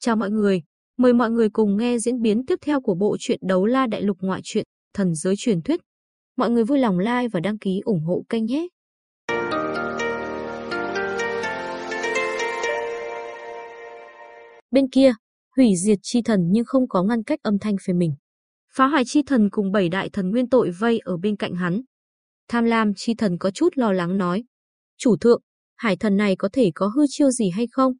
Chào mọi người, mời mọi người cùng nghe diễn biến tiếp theo của bộ truyện Đấu La Đại Lục ngoại truyện Thần giới truyền thuyết. Mọi người vui lòng like và đăng ký ủng hộ kênh nhé. Bên kia, hủy diệt chi thần nhưng không có ngăn cách âm thanh phía mình. Phá hoại chi thần cùng bảy đại thần nguyên tội vây ở bên cạnh hắn. Tham lam chi thần có chút lo lắng nói. Chủ thượng, hải thần này có thể có hư chiêu gì hay không?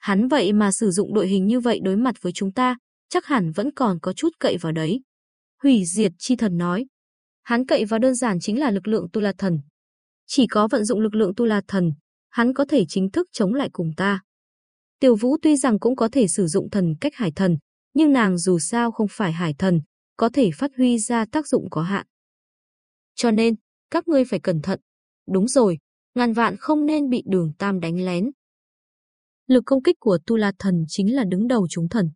Hắn vậy mà sử dụng đội hình như vậy đối mặt với chúng ta, chắc hẳn vẫn còn có chút cậy vào đấy. Hủy diệt chi thần nói. Hắn cậy vào đơn giản chính là lực lượng tu la thần. Chỉ có vận dụng lực lượng tu la thần, hắn có thể chính thức chống lại cùng ta. Tiểu Vũ tuy rằng cũng có thể sử dụng thần cách hải thần, nhưng nàng dù sao không phải hải thần, có thể phát huy ra tác dụng có hạn. Cho nên, các ngươi phải cẩn thận. Đúng rồi, ngàn vạn không nên bị đường tam đánh lén. Lực công kích của Tu La Thần chính là đứng đầu chúng thần.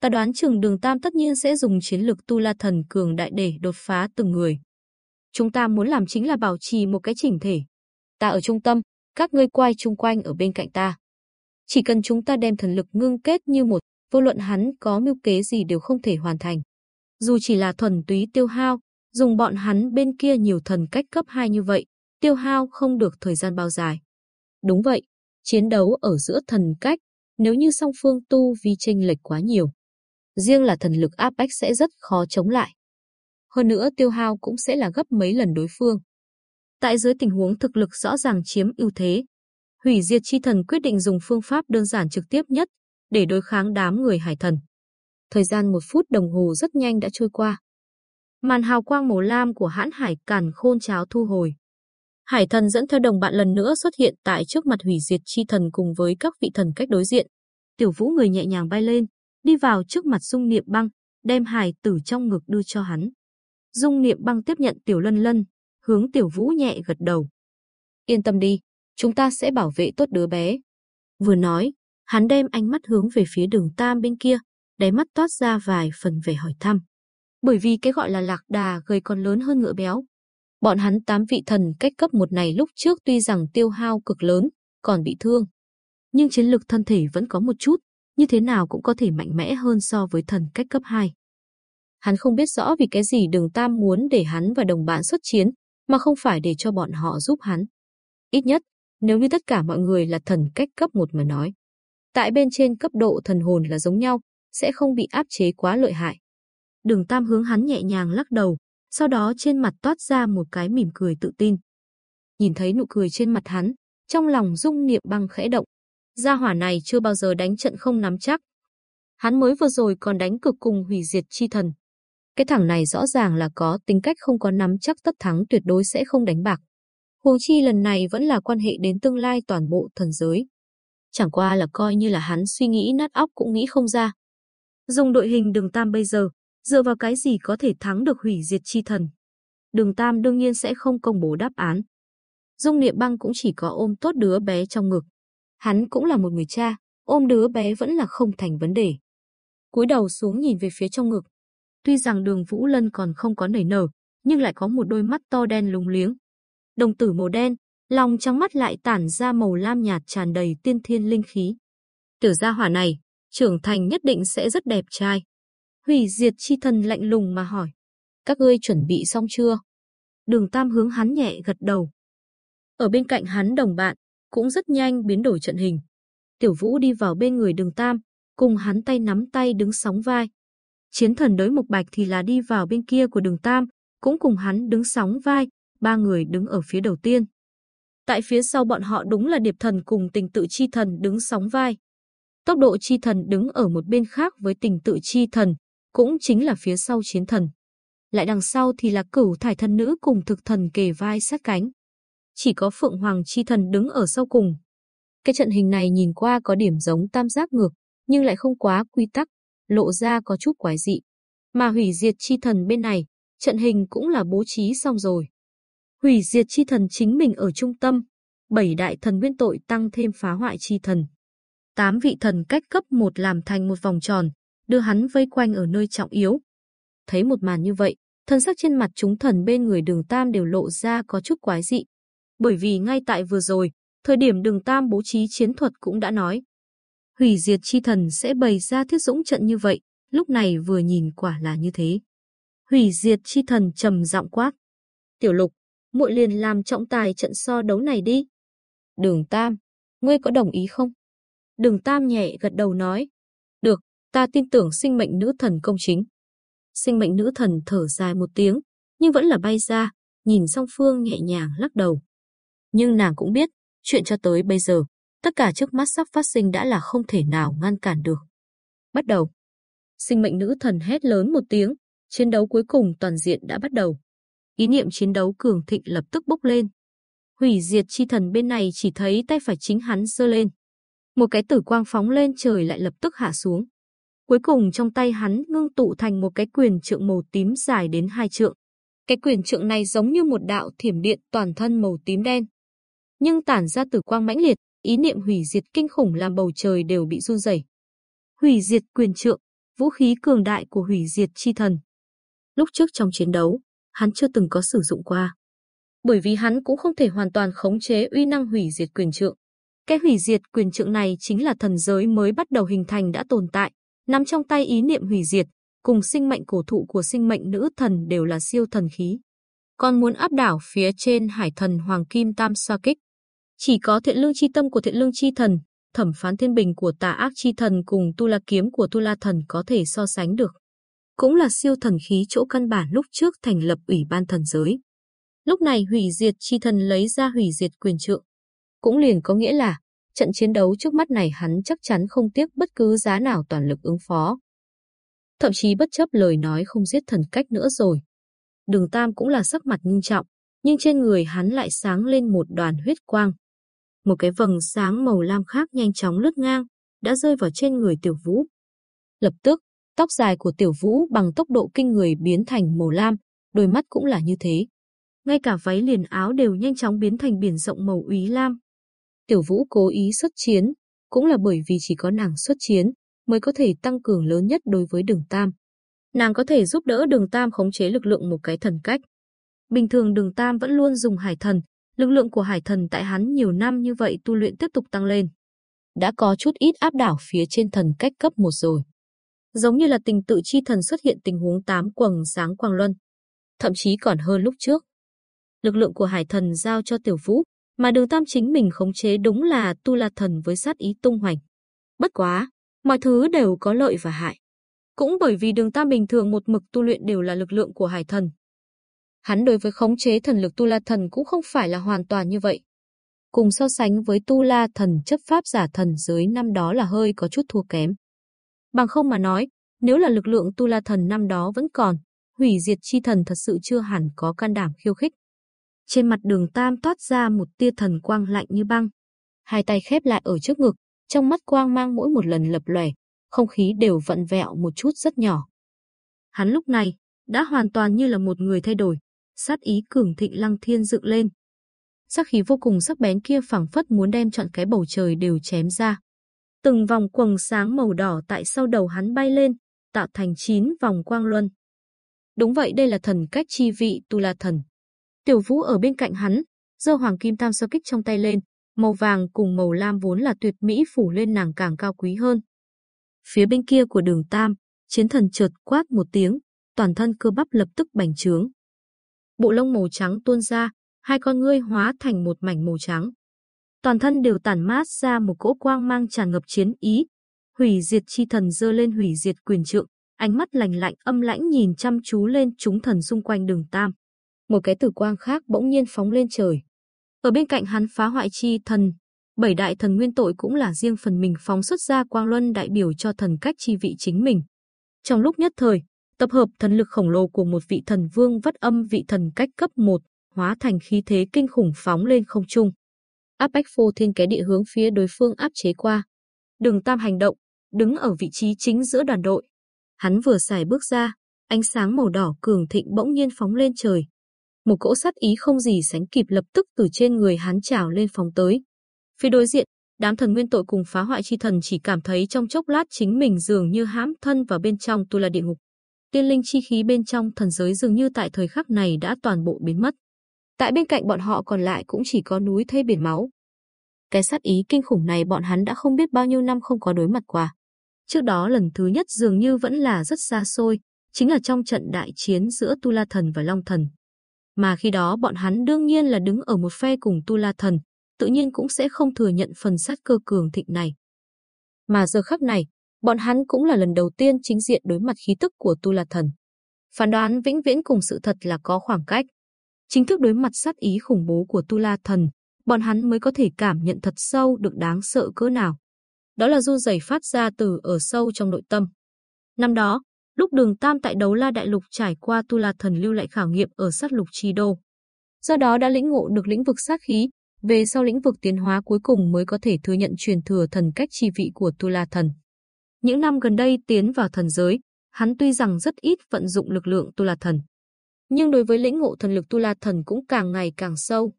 Ta đoán Trường đường tam tất nhiên sẽ dùng chiến lực Tu La Thần cường đại để đột phá từng người. Chúng ta muốn làm chính là bảo trì một cái chỉnh thể. Ta ở trung tâm, các ngươi quay chung quanh ở bên cạnh ta. Chỉ cần chúng ta đem thần lực ngưng kết như một, vô luận hắn có mưu kế gì đều không thể hoàn thành. Dù chỉ là thuần túy tiêu hao, dùng bọn hắn bên kia nhiều thần cách cấp 2 như vậy, tiêu hao không được thời gian bao dài. Đúng vậy, chiến đấu ở giữa thần cách, nếu như song phương tu vi chênh lệch quá nhiều, riêng là thần lực áp bách sẽ rất khó chống lại. Hơn nữa tiêu hao cũng sẽ là gấp mấy lần đối phương. Tại dưới tình huống thực lực rõ ràng chiếm ưu thế, hủy diệt chi thần quyết định dùng phương pháp đơn giản trực tiếp nhất để đối kháng đám người hải thần. Thời gian một phút đồng hồ rất nhanh đã trôi qua. Màn hào quang màu lam của hãn hải càn khôn cháo thu hồi. Hải thần dẫn theo đồng bạn lần nữa xuất hiện tại trước mặt hủy diệt chi thần cùng với các vị thần cách đối diện. Tiểu vũ người nhẹ nhàng bay lên, đi vào trước mặt dung niệm băng, đem hải tử trong ngực đưa cho hắn. Dung niệm băng tiếp nhận tiểu lân lân, hướng tiểu vũ nhẹ gật đầu. Yên tâm đi, chúng ta sẽ bảo vệ tốt đứa bé. Vừa nói, hắn đem ánh mắt hướng về phía đường tam bên kia, đáy mắt toát ra vài phần vẻ hỏi thăm. Bởi vì cái gọi là lạc đà gầy còn lớn hơn ngựa béo. Bọn hắn tám vị thần cách cấp một này lúc trước tuy rằng tiêu hao cực lớn, còn bị thương. Nhưng chiến lực thân thể vẫn có một chút, như thế nào cũng có thể mạnh mẽ hơn so với thần cách cấp 2. Hắn không biết rõ vì cái gì đường Tam muốn để hắn và đồng bạn xuất chiến, mà không phải để cho bọn họ giúp hắn. Ít nhất, nếu như tất cả mọi người là thần cách cấp 1 mà nói. Tại bên trên cấp độ thần hồn là giống nhau, sẽ không bị áp chế quá lợi hại. Đường Tam hướng hắn nhẹ nhàng lắc đầu, sau đó trên mặt toát ra một cái mỉm cười tự tin. Nhìn thấy nụ cười trên mặt hắn, trong lòng dung niệm băng khẽ động. Gia hỏa này chưa bao giờ đánh trận không nắm chắc. Hắn mới vừa rồi còn đánh cực cùng hủy diệt chi thần. Cái thằng này rõ ràng là có tính cách không có nắm chắc tất thắng tuyệt đối sẽ không đánh bạc. Huống chi lần này vẫn là quan hệ đến tương lai toàn bộ thần giới. Chẳng qua là coi như là hắn suy nghĩ nát óc cũng nghĩ không ra. Dùng đội hình đường tam bây giờ, dựa vào cái gì có thể thắng được hủy diệt chi thần. Đường tam đương nhiên sẽ không công bố đáp án. Dung niệm băng cũng chỉ có ôm tốt đứa bé trong ngực. Hắn cũng là một người cha, ôm đứa bé vẫn là không thành vấn đề. cúi đầu xuống nhìn về phía trong ngực. Tuy rằng đường Vũ Lân còn không có nảy nở, nhưng lại có một đôi mắt to đen lúng liếng. Đồng tử màu đen, lòng trắng mắt lại tản ra màu lam nhạt tràn đầy tiên thiên linh khí. tử gia hỏa này, trưởng thành nhất định sẽ rất đẹp trai. Hủy diệt chi thần lạnh lùng mà hỏi. Các ngươi chuẩn bị xong chưa? Đường Tam hướng hắn nhẹ gật đầu. Ở bên cạnh hắn đồng bạn, cũng rất nhanh biến đổi trận hình. Tiểu Vũ đi vào bên người đường Tam, cùng hắn tay nắm tay đứng sóng vai. Chiến thần đối mục bạch thì là đi vào bên kia của đường Tam, cũng cùng hắn đứng sóng vai, ba người đứng ở phía đầu tiên. Tại phía sau bọn họ đúng là điệp thần cùng tình tự chi thần đứng sóng vai. Tốc độ chi thần đứng ở một bên khác với tình tự chi thần, cũng chính là phía sau chiến thần. Lại đằng sau thì là cửu thải thần nữ cùng thực thần kề vai sát cánh. Chỉ có phượng hoàng chi thần đứng ở sau cùng. Cái trận hình này nhìn qua có điểm giống tam giác ngược, nhưng lại không quá quy tắc, lộ ra có chút quái dị. Mà hủy diệt chi thần bên này, trận hình cũng là bố trí xong rồi. Hủy diệt chi thần chính mình ở trung tâm, bảy đại thần nguyên tội tăng thêm phá hoại chi thần. Tám vị thần cách cấp một làm thành một vòng tròn, đưa hắn vây quanh ở nơi trọng yếu. Thấy một màn như vậy, thân sắc trên mặt chúng thần bên người đường Tam đều lộ ra có chút quái dị. Bởi vì ngay tại vừa rồi, thời điểm đường Tam bố trí chiến thuật cũng đã nói. Hủy diệt chi thần sẽ bày ra thiết dũng trận như vậy, lúc này vừa nhìn quả là như thế. Hủy diệt chi thần trầm giọng quát. Tiểu lục, muội liền làm trọng tài trận so đấu này đi. Đường Tam, ngươi có đồng ý không? Đường Tam nhẹ gật đầu nói. Ta tin tưởng sinh mệnh nữ thần công chính. Sinh mệnh nữ thần thở dài một tiếng, nhưng vẫn là bay ra, nhìn song phương nhẹ nhàng lắc đầu. Nhưng nàng cũng biết, chuyện cho tới bây giờ, tất cả trước mắt sắp phát sinh đã là không thể nào ngăn cản được. Bắt đầu. Sinh mệnh nữ thần hét lớn một tiếng, chiến đấu cuối cùng toàn diện đã bắt đầu. Ý niệm chiến đấu cường thịnh lập tức bốc lên. Hủy diệt chi thần bên này chỉ thấy tay phải chính hắn giơ lên. Một cái tử quang phóng lên trời lại lập tức hạ xuống. Cuối cùng trong tay hắn ngưng tụ thành một cái quyền trượng màu tím dài đến hai trượng. Cái quyền trượng này giống như một đạo thiểm điện toàn thân màu tím đen. Nhưng tản ra tử quang mãnh liệt, ý niệm hủy diệt kinh khủng làm bầu trời đều bị run rẩy. Hủy diệt quyền trượng, vũ khí cường đại của hủy diệt chi thần. Lúc trước trong chiến đấu, hắn chưa từng có sử dụng qua. Bởi vì hắn cũng không thể hoàn toàn khống chế uy năng hủy diệt quyền trượng. Cái hủy diệt quyền trượng này chính là thần giới mới bắt đầu hình thành đã tồn tại, nắm trong tay ý niệm hủy diệt, cùng sinh mệnh cổ thụ của sinh mệnh nữ thần đều là siêu thần khí. Còn muốn áp đảo phía trên hải thần Hoàng Kim Tam Sa Kích. Chỉ có thiện lương chi tâm của thiện lương chi thần, thẩm phán thiên bình của tà ác chi thần cùng tu la kiếm của tu la thần có thể so sánh được. Cũng là siêu thần khí chỗ căn bản lúc trước thành lập ủy ban thần giới. Lúc này hủy diệt chi thần lấy ra hủy diệt quyền trượng. Cũng liền có nghĩa là, trận chiến đấu trước mắt này hắn chắc chắn không tiếc bất cứ giá nào toàn lực ứng phó. Thậm chí bất chấp lời nói không giết thần cách nữa rồi. Đường Tam cũng là sắc mặt nghiêm trọng, nhưng trên người hắn lại sáng lên một đoàn huyết quang. Một cái vầng sáng màu lam khác nhanh chóng lướt ngang, đã rơi vào trên người Tiểu Vũ. Lập tức, tóc dài của Tiểu Vũ bằng tốc độ kinh người biến thành màu lam, đôi mắt cũng là như thế ngay cả váy liền áo đều nhanh chóng biến thành biển rộng màu úy lam. Tiểu Vũ cố ý xuất chiến, cũng là bởi vì chỉ có nàng xuất chiến mới có thể tăng cường lớn nhất đối với Đường Tam. Nàng có thể giúp đỡ Đường Tam khống chế lực lượng một cái thần cách. Bình thường Đường Tam vẫn luôn dùng hải thần, lực lượng của hải thần tại hắn nhiều năm như vậy tu luyện tiếp tục tăng lên. Đã có chút ít áp đảo phía trên thần cách cấp một rồi. Giống như là tình tự chi thần xuất hiện tình huống tám quầng sáng quang luân. Thậm chí còn hơn lúc trước lực lượng của hải thần giao cho tiểu vũ, mà đường tam chính mình khống chế đúng là tu la thần với sát ý tung hoành. Bất quá, mọi thứ đều có lợi và hại. Cũng bởi vì đường tam bình thường một mực tu luyện đều là lực lượng của hải thần. Hắn đối với khống chế thần lực tu la thần cũng không phải là hoàn toàn như vậy. Cùng so sánh với tu la thần chấp pháp giả thần giới năm đó là hơi có chút thua kém. Bằng không mà nói, nếu là lực lượng tu la thần năm đó vẫn còn, hủy diệt chi thần thật sự chưa hẳn có can đảm khiêu khích. Trên mặt đường Tam toát ra một tia thần quang lạnh như băng. Hai tay khép lại ở trước ngực, trong mắt quang mang mỗi một lần lập lòe, không khí đều vận vẹo một chút rất nhỏ. Hắn lúc này đã hoàn toàn như là một người thay đổi, sát ý cường thịnh lăng thiên dựng lên. Sắc khí vô cùng sắc bén kia phảng phất muốn đem chọn cái bầu trời đều chém ra. Từng vòng quầng sáng màu đỏ tại sau đầu hắn bay lên, tạo thành chín vòng quang luân. Đúng vậy đây là thần cách chi vị tu la thần. Tiểu Vũ ở bên cạnh hắn, giơ hoàng kim tam sơ kích trong tay lên, màu vàng cùng màu lam vốn là tuyệt mỹ phủ lên nàng càng cao quý hơn. Phía bên kia của đường Tam, chiến thần chợt quát một tiếng, toàn thân cơ bắp lập tức bành trướng. Bộ lông màu trắng tuôn ra, hai con ngươi hóa thành một mảnh màu trắng. Toàn thân đều tản mát ra một cỗ quang mang tràn ngập chiến ý. Hủy diệt chi thần dơ lên hủy diệt quyền trượng, ánh mắt lạnh lạnh âm lãnh nhìn chăm chú lên chúng thần xung quanh đường Tam một cái tử quang khác bỗng nhiên phóng lên trời. Ở bên cạnh hắn phá hoại chi thần, bảy đại thần nguyên tội cũng là riêng phần mình phóng xuất ra quang luân đại biểu cho thần cách chi vị chính mình. Trong lúc nhất thời, tập hợp thần lực khổng lồ của một vị thần vương vất âm vị thần cách cấp 1, hóa thành khí thế kinh khủng phóng lên không trung. Áp bách phô thiên cái địa hướng phía đối phương áp chế qua. Đường Tam hành động, đứng ở vị trí chính giữa đoàn đội. Hắn vừa xài bước ra, ánh sáng màu đỏ cường thịnh bỗng nhiên phóng lên trời, một cỗ sát ý không gì sánh kịp lập tức từ trên người hắn trào lên phóng tới. Phía đối diện, đám thần nguyên tội cùng phá hoại chi thần chỉ cảm thấy trong chốc lát chính mình dường như hãm thân vào bên trong tu la địa ngục. Tiên linh chi khí bên trong thần giới dường như tại thời khắc này đã toàn bộ biến mất. Tại bên cạnh bọn họ còn lại cũng chỉ có núi thây biển máu. Cái sát ý kinh khủng này bọn hắn đã không biết bao nhiêu năm không có đối mặt qua. Trước đó lần thứ nhất dường như vẫn là rất xa xôi, chính là trong trận đại chiến giữa Tu La Thần và Long Thần. Mà khi đó bọn hắn đương nhiên là đứng ở một phe cùng Tu La Thần, tự nhiên cũng sẽ không thừa nhận phần sát cơ cường thịnh này. Mà giờ khắc này, bọn hắn cũng là lần đầu tiên chính diện đối mặt khí tức của Tu La Thần. Phán đoán vĩnh viễn cùng sự thật là có khoảng cách. Chính thức đối mặt sát ý khủng bố của Tu La Thần, bọn hắn mới có thể cảm nhận thật sâu được đáng sợ cỡ nào. Đó là run rẩy phát ra từ ở sâu trong nội tâm. Năm đó, lúc đường Tam tại đấu la đại lục trải qua Tu La Thần lưu lại khảo nghiệm ở sát lục chi đô. Do đó đã lĩnh ngộ được lĩnh vực sát khí, về sau lĩnh vực tiến hóa cuối cùng mới có thể thừa nhận truyền thừa thần cách chi vị của Tu La Thần. Những năm gần đây tiến vào thần giới, hắn tuy rằng rất ít vận dụng lực lượng Tu La Thần, nhưng đối với lĩnh ngộ thần lực Tu La Thần cũng càng ngày càng sâu.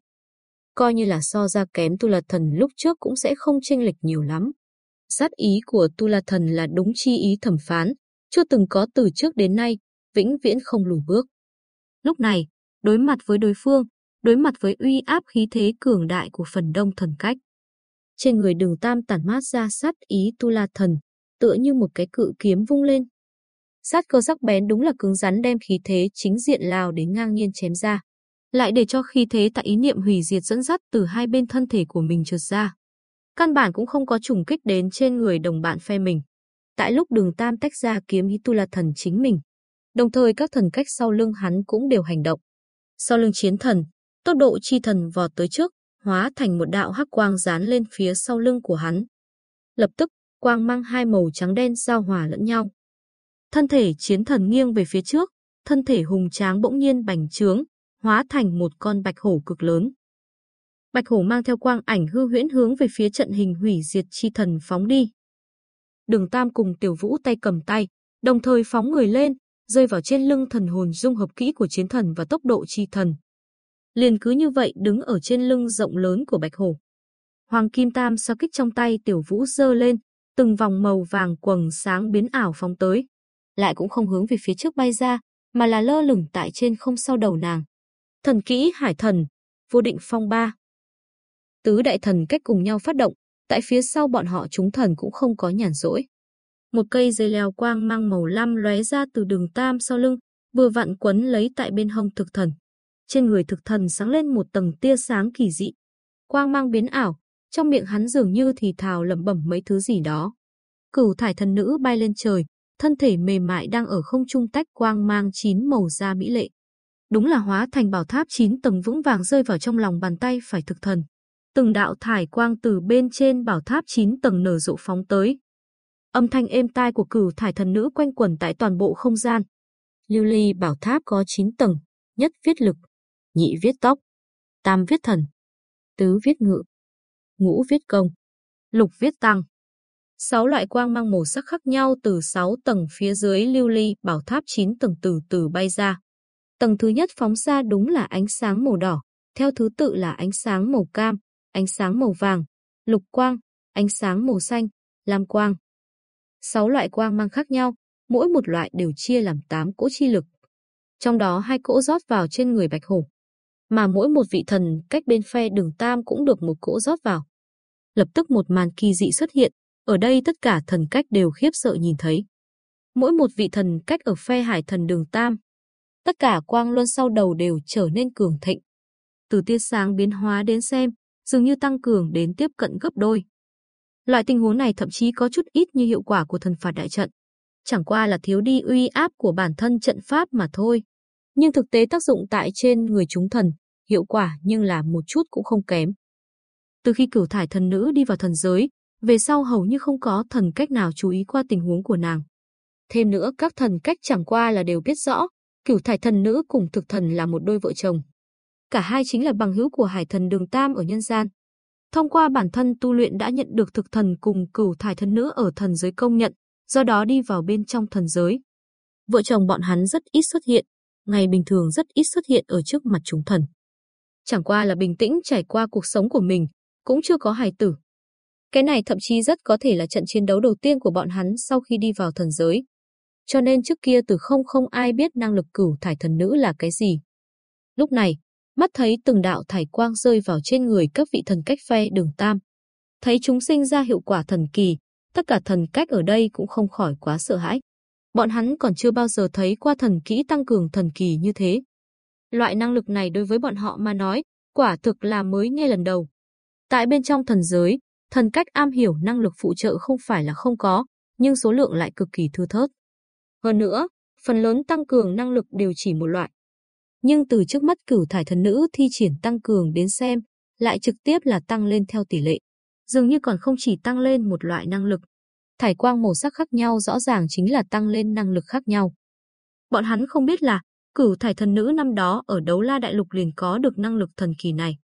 Coi như là so ra kém Tu La Thần lúc trước cũng sẽ không chênh lệch nhiều lắm. Sát ý của Tu La Thần là đúng chi ý thẩm phán, chưa từng có từ trước đến nay, vĩnh viễn không lùi bước. Lúc này, đối mặt với đối phương, đối mặt với uy áp khí thế cường đại của phần đông thần cách. Trên người đường tam tản mát ra sát ý tu la thần, tựa như một cái cự kiếm vung lên. Sát cơ sắc bén đúng là cứng rắn đem khí thế chính diện lao đến ngang nhiên chém ra. Lại để cho khí thế tại ý niệm hủy diệt dẫn dắt từ hai bên thân thể của mình trượt ra. Căn bản cũng không có trùng kích đến trên người đồng bạn phe mình. Tại lúc đường tam tách ra kiếm ý tu là thần chính mình. Đồng thời các thần cách sau lưng hắn cũng đều hành động. Sau lưng chiến thần, Tốc độ chi thần vọt tới trước, hóa thành một đạo hắc quang dán lên phía sau lưng của hắn. Lập tức, quang mang hai màu trắng đen giao hòa lẫn nhau. Thân thể chiến thần nghiêng về phía trước, thân thể hùng tráng bỗng nhiên bành trướng, hóa thành một con bạch hổ cực lớn. Bạch hổ mang theo quang ảnh hư huyễn hướng về phía trận hình hủy diệt chi thần phóng đi. Đường Tam cùng Tiểu Vũ tay cầm tay, đồng thời phóng người lên, rơi vào trên lưng thần hồn dung hợp kỹ của chiến thần và tốc độ chi thần liền cứ như vậy đứng ở trên lưng rộng lớn của bạch hổ. Hoàng Kim Tam sao kích trong tay tiểu vũ dơ lên, từng vòng màu vàng quầng sáng biến ảo phóng tới. Lại cũng không hướng về phía trước bay ra, mà là lơ lửng tại trên không sau đầu nàng. Thần kỹ hải thần, vô định phong ba. Tứ đại thần cách cùng nhau phát động, tại phía sau bọn họ chúng thần cũng không có nhàn rỗi. Một cây dây leo quang mang màu lam lóe ra từ đường tam sau lưng, vừa vặn quấn lấy tại bên hông thực thần trên người thực thần sáng lên một tầng tia sáng kỳ dị. Quang mang biến ảo, trong miệng hắn dường như thì thào lẩm bẩm mấy thứ gì đó. Cửu thải thần nữ bay lên trời, thân thể mềm mại đang ở không trung tách quang mang chín màu da mỹ lệ. Đúng là hóa thành bảo tháp chín tầng vững vàng rơi vào trong lòng bàn tay phải thực thần. Từng đạo thải quang từ bên trên bảo tháp chín tầng nở rộ phóng tới. Âm thanh êm tai của cửu thải thần nữ quanh quẩn tại toàn bộ không gian. Lưu ly bảo tháp có 9 tầng, nhất viết lực, nhị viết tóc, tam viết thần, tứ viết ngự, ngũ viết công, lục viết tăng. Sáu loại quang mang màu sắc khác nhau từ sáu tầng phía dưới lưu ly bảo tháp chín tầng từ từ bay ra. Tầng thứ nhất phóng ra đúng là ánh sáng màu đỏ, theo thứ tự là ánh sáng màu cam, ánh sáng màu vàng, lục quang, ánh sáng màu xanh, lam quang. Sáu loại quang mang khác nhau, mỗi một loại đều chia làm tám cỗ chi lực. Trong đó hai cỗ rót vào trên người bạch hổ, mà mỗi một vị thần cách bên phe đường tam cũng được một cỗ rót vào. Lập tức một màn kỳ dị xuất hiện, ở đây tất cả thần cách đều khiếp sợ nhìn thấy. Mỗi một vị thần cách ở phe hải thần đường tam, tất cả quang luân sau đầu đều trở nên cường thịnh. Từ tia sáng biến hóa đến xem, dường như tăng cường đến tiếp cận gấp đôi. Loại tình huống này thậm chí có chút ít như hiệu quả của thần phạt đại trận. Chẳng qua là thiếu đi uy áp của bản thân trận pháp mà thôi. Nhưng thực tế tác dụng tại trên người chúng thần, hiệu quả nhưng là một chút cũng không kém. Từ khi cửu thải thần nữ đi vào thần giới, về sau hầu như không có thần cách nào chú ý qua tình huống của nàng. Thêm nữa các thần cách chẳng qua là đều biết rõ, cửu thải thần nữ cùng thực thần là một đôi vợ chồng. Cả hai chính là bằng hữu của hải thần đường Tam ở nhân gian. Thông qua bản thân tu luyện đã nhận được thực thần cùng cửu thải thần nữ ở thần giới công nhận, do đó đi vào bên trong thần giới. Vợ chồng bọn hắn rất ít xuất hiện, ngày bình thường rất ít xuất hiện ở trước mặt chúng thần chẳng qua là bình tĩnh trải qua cuộc sống của mình, cũng chưa có hài tử. Cái này thậm chí rất có thể là trận chiến đấu đầu tiên của bọn hắn sau khi đi vào thần giới. Cho nên trước kia từ không không ai biết năng lực cửu thải thần nữ là cái gì. Lúc này, mắt thấy từng đạo thải quang rơi vào trên người các vị thần cách phe đường tam, Thấy chúng sinh ra hiệu quả thần kỳ, tất cả thần cách ở đây cũng không khỏi quá sợ hãi. Bọn hắn còn chưa bao giờ thấy qua thần kỹ tăng cường thần kỳ như thế. Loại năng lực này đối với bọn họ mà nói, quả thực là mới nghe lần đầu. Tại bên trong thần giới, thần cách am hiểu năng lực phụ trợ không phải là không có, nhưng số lượng lại cực kỳ thưa thớt. Hơn nữa, phần lớn tăng cường năng lực đều chỉ một loại. Nhưng từ trước mắt cửu thải thần nữ thi triển tăng cường đến xem, lại trực tiếp là tăng lên theo tỷ lệ. Dường như còn không chỉ tăng lên một loại năng lực. Thải quang màu sắc khác nhau rõ ràng chính là tăng lên năng lực khác nhau. Bọn hắn không biết là, cửu thải thần nữ năm đó ở đấu la đại lục liền có được năng lực thần kỳ này.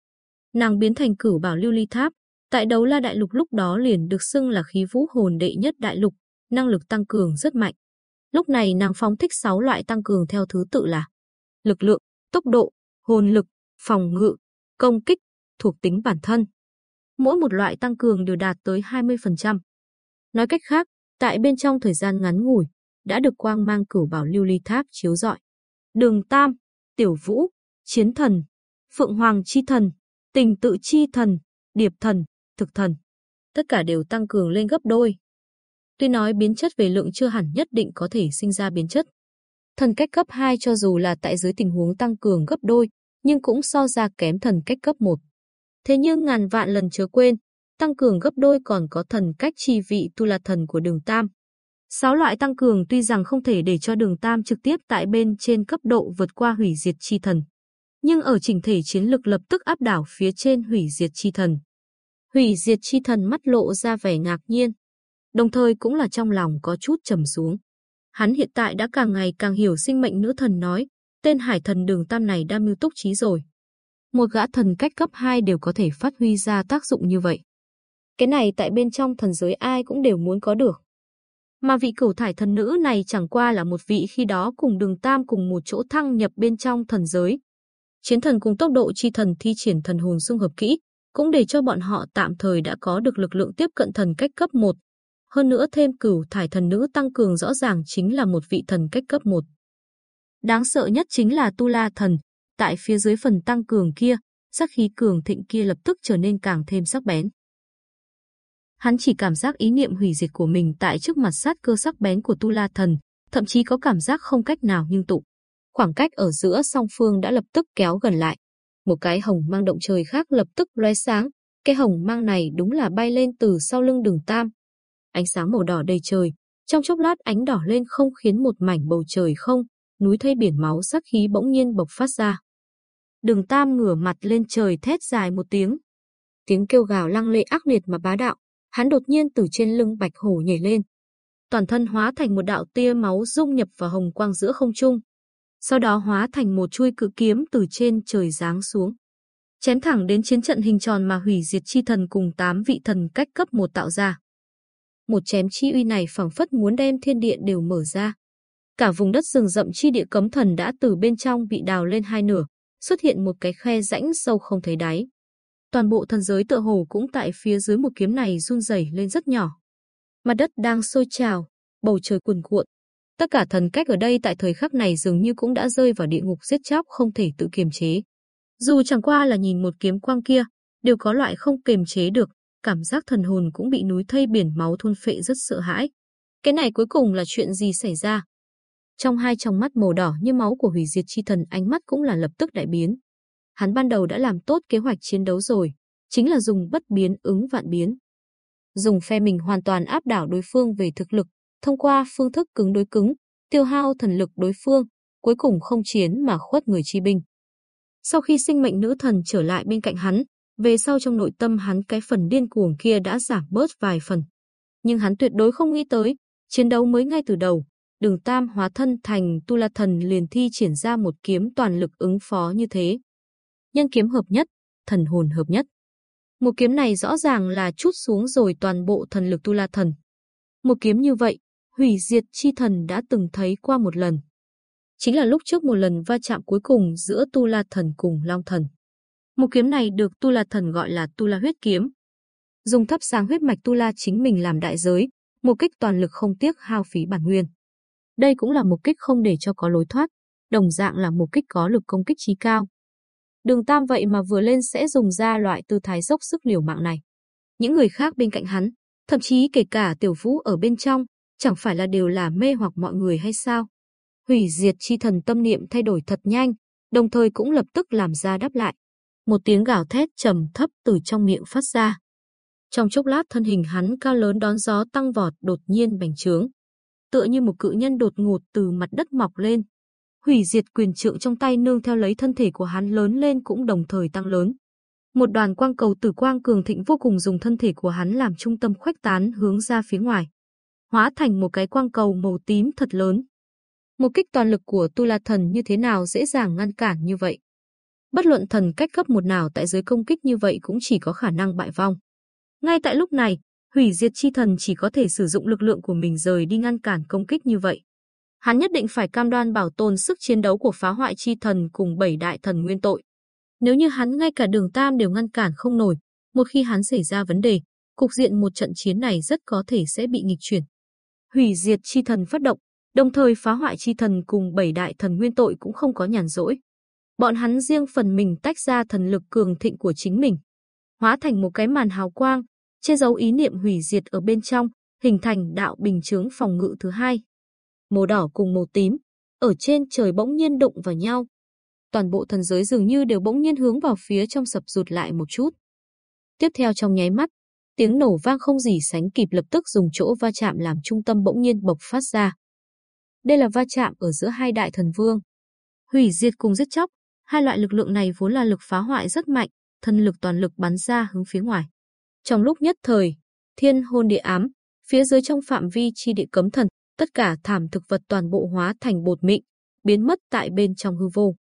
Nàng biến thành cửu bảo lưu ly tháp, tại đấu la đại lục lúc đó liền được xưng là khí vũ hồn đệ nhất đại lục, năng lực tăng cường rất mạnh. Lúc này nàng phóng thích 6 loại tăng cường theo thứ tự là lực lượng, tốc độ, hồn lực, phòng ngự, công kích, thuộc tính bản thân. Mỗi một loại tăng cường đều đạt tới 20%. Nói cách khác, tại bên trong thời gian ngắn ngủi, đã được quang mang cửu bảo lưu ly tháp chiếu rọi. Đường Tam, Tiểu Vũ, Chiến Thần, Phượng Hoàng Chi Thần, Tình Tự Chi Thần, Điệp Thần, Thực Thần. Tất cả đều tăng cường lên gấp đôi. Tuy nói biến chất về lượng chưa hẳn nhất định có thể sinh ra biến chất. Thần cách cấp 2 cho dù là tại dưới tình huống tăng cường gấp đôi, nhưng cũng so ra kém thần cách cấp 1. Thế nhưng ngàn vạn lần chớ quên, tăng cường gấp đôi còn có thần cách chi vị tu là thần của đường Tam. Sáu loại tăng cường tuy rằng không thể để cho đường Tam trực tiếp tại bên trên cấp độ vượt qua hủy diệt chi thần. Nhưng ở chỉnh thể chiến lực lập tức áp đảo phía trên hủy diệt chi thần. Hủy diệt chi thần mắt lộ ra vẻ ngạc nhiên, đồng thời cũng là trong lòng có chút trầm xuống. Hắn hiện tại đã càng ngày càng hiểu sinh mệnh nữ thần nói, tên hải thần đường tam này đã mưu túc trí rồi. Một gã thần cách cấp 2 đều có thể phát huy ra tác dụng như vậy. Cái này tại bên trong thần giới ai cũng đều muốn có được. Mà vị cửu thải thần nữ này chẳng qua là một vị khi đó cùng đường tam cùng một chỗ thăng nhập bên trong thần giới. Chiến thần cùng tốc độ chi thần thi triển thần hồn xung hợp kỹ, cũng để cho bọn họ tạm thời đã có được lực lượng tiếp cận thần cách cấp 1. Hơn nữa thêm cửu thải thần nữ tăng cường rõ ràng chính là một vị thần cách cấp 1. Đáng sợ nhất chính là Tu La thần, tại phía dưới phần tăng cường kia, sắc khí cường thịnh kia lập tức trở nên càng thêm sắc bén. Hắn chỉ cảm giác ý niệm hủy diệt của mình tại trước mặt sát cơ sắc bén của Tu La thần, thậm chí có cảm giác không cách nào nhưng tụ. Khoảng cách ở giữa song phương đã lập tức kéo gần lại. Một cái hồng mang động trời khác lập tức lóe sáng, cái hồng mang này đúng là bay lên từ sau lưng đường tam. Ánh sáng màu đỏ đầy trời, trong chốc lát ánh đỏ lên không khiến một mảnh bầu trời không, núi thây biển máu sắc khí bỗng nhiên bộc phát ra. Đường tam ngửa mặt lên trời thét dài một tiếng. Tiếng kêu gào lăng lệ ác liệt mà bá đạo, hắn đột nhiên từ trên lưng bạch hổ nhảy lên. Toàn thân hóa thành một đạo tia máu dung nhập vào hồng quang giữa không trung, sau đó hóa thành một chuôi cự kiếm từ trên trời giáng xuống. Chém thẳng đến chiến trận hình tròn mà hủy diệt chi thần cùng tám vị thần cách cấp một tạo ra. Một chém chi uy này phảng phất muốn đem thiên địa đều mở ra. Cả vùng đất rừng rậm chi địa cấm thần đã từ bên trong bị đào lên hai nửa, xuất hiện một cái khe rãnh sâu không thấy đáy. Toàn bộ thần giới tựa hồ cũng tại phía dưới một kiếm này run rẩy lên rất nhỏ. Mặt đất đang sôi trào, bầu trời cuồn cuộn, Tất cả thần cách ở đây tại thời khắc này dường như cũng đã rơi vào địa ngục giết chóc không thể tự kiềm chế. Dù chẳng qua là nhìn một kiếm quang kia, đều có loại không kiềm chế được, cảm giác thần hồn cũng bị núi thây biển máu thôn phệ rất sợ hãi. Cái này cuối cùng là chuyện gì xảy ra? Trong hai tròng mắt màu đỏ như máu của hủy diệt chi thần ánh mắt cũng là lập tức đại biến. Hắn ban đầu đã làm tốt kế hoạch chiến đấu rồi, chính là dùng bất biến ứng vạn biến. Dùng phe mình hoàn toàn áp đảo đối phương về thực lực, thông qua phương thức cứng đối cứng, tiêu hao thần lực đối phương, cuối cùng không chiến mà khuất người chi binh. Sau khi sinh mệnh nữ thần trở lại bên cạnh hắn, về sau trong nội tâm hắn cái phần điên cuồng kia đã giảm bớt vài phần. Nhưng hắn tuyệt đối không nghĩ tới, chiến đấu mới ngay từ đầu, đường tam hóa thân thành tu la thần liền thi triển ra một kiếm toàn lực ứng phó như thế. Nhân kiếm hợp nhất, thần hồn hợp nhất. Một kiếm này rõ ràng là chút xuống rồi toàn bộ thần lực tu la thần. Một kiếm như vậy, hủy diệt chi thần đã từng thấy qua một lần. Chính là lúc trước một lần va chạm cuối cùng giữa Tu La thần cùng Long thần. Một kiếm này được Tu La thần gọi là Tu La huyết kiếm. Dùng thấp sáng huyết mạch Tu La chính mình làm đại giới, một kích toàn lực không tiếc hao phí bản nguyên. Đây cũng là một kích không để cho có lối thoát, đồng dạng là một kích có lực công kích trí cao. Đường Tam vậy mà vừa lên sẽ dùng ra loại tư thái dốc sức liều mạng này. những người khác bên cạnh hắn, thậm chí kể cả Tiểu Vũ ở bên trong, chẳng phải là đều là mê hoặc mọi người hay sao? Hủy diệt chi thần tâm niệm thay đổi thật nhanh, đồng thời cũng lập tức làm ra đáp lại. Một tiếng gào thét trầm thấp từ trong miệng phát ra. Trong chốc lát thân hình hắn cao lớn đón gió tăng vọt đột nhiên bành trướng. Tựa như một cự nhân đột ngột từ mặt đất mọc lên. Hủy diệt quyền trượng trong tay nương theo lấy thân thể của hắn lớn lên cũng đồng thời tăng lớn. Một đoàn quang cầu tử quang cường thịnh vô cùng dùng thân thể của hắn làm trung tâm khuếch tán hướng ra phía ngoài. Hóa thành một cái quang cầu màu tím thật lớn. Một kích toàn lực của Tu La Thần như thế nào dễ dàng ngăn cản như vậy. Bất luận thần cách cấp một nào tại dưới công kích như vậy cũng chỉ có khả năng bại vong. Ngay tại lúc này, hủy diệt chi thần chỉ có thể sử dụng lực lượng của mình rời đi ngăn cản công kích như vậy. Hắn nhất định phải cam đoan bảo tồn sức chiến đấu của phá hoại chi thần cùng bảy đại thần nguyên tội. Nếu như hắn ngay cả đường tam đều ngăn cản không nổi, một khi hắn xảy ra vấn đề, cục diện một trận chiến này rất có thể sẽ bị nghịch chuyển. Hủy diệt chi thần phát động, đồng thời phá hoại chi thần cùng bảy đại thần nguyên tội cũng không có nhàn rỗi. Bọn hắn riêng phần mình tách ra thần lực cường thịnh của chính mình, hóa thành một cái màn hào quang, che giấu ý niệm hủy diệt ở bên trong, hình thành đạo bình chướng phòng ngự thứ hai. Màu đỏ cùng màu tím, ở trên trời bỗng nhiên đụng vào nhau. Toàn bộ thần giới dường như đều bỗng nhiên hướng vào phía trong sập rụt lại một chút. Tiếp theo trong nháy mắt, tiếng nổ vang không gì sánh kịp lập tức dùng chỗ va chạm làm trung tâm bỗng nhiên bộc phát ra. Đây là va chạm ở giữa hai đại thần vương. Hủy diệt cùng giết chóc, hai loại lực lượng này vốn là lực phá hoại rất mạnh, thân lực toàn lực bắn ra hướng phía ngoài. Trong lúc nhất thời, thiên hôn địa ám, phía dưới trong phạm vi chi địa cấm thần, tất cả thảm thực vật toàn bộ hóa thành bột mịn, biến mất tại bên trong hư vô.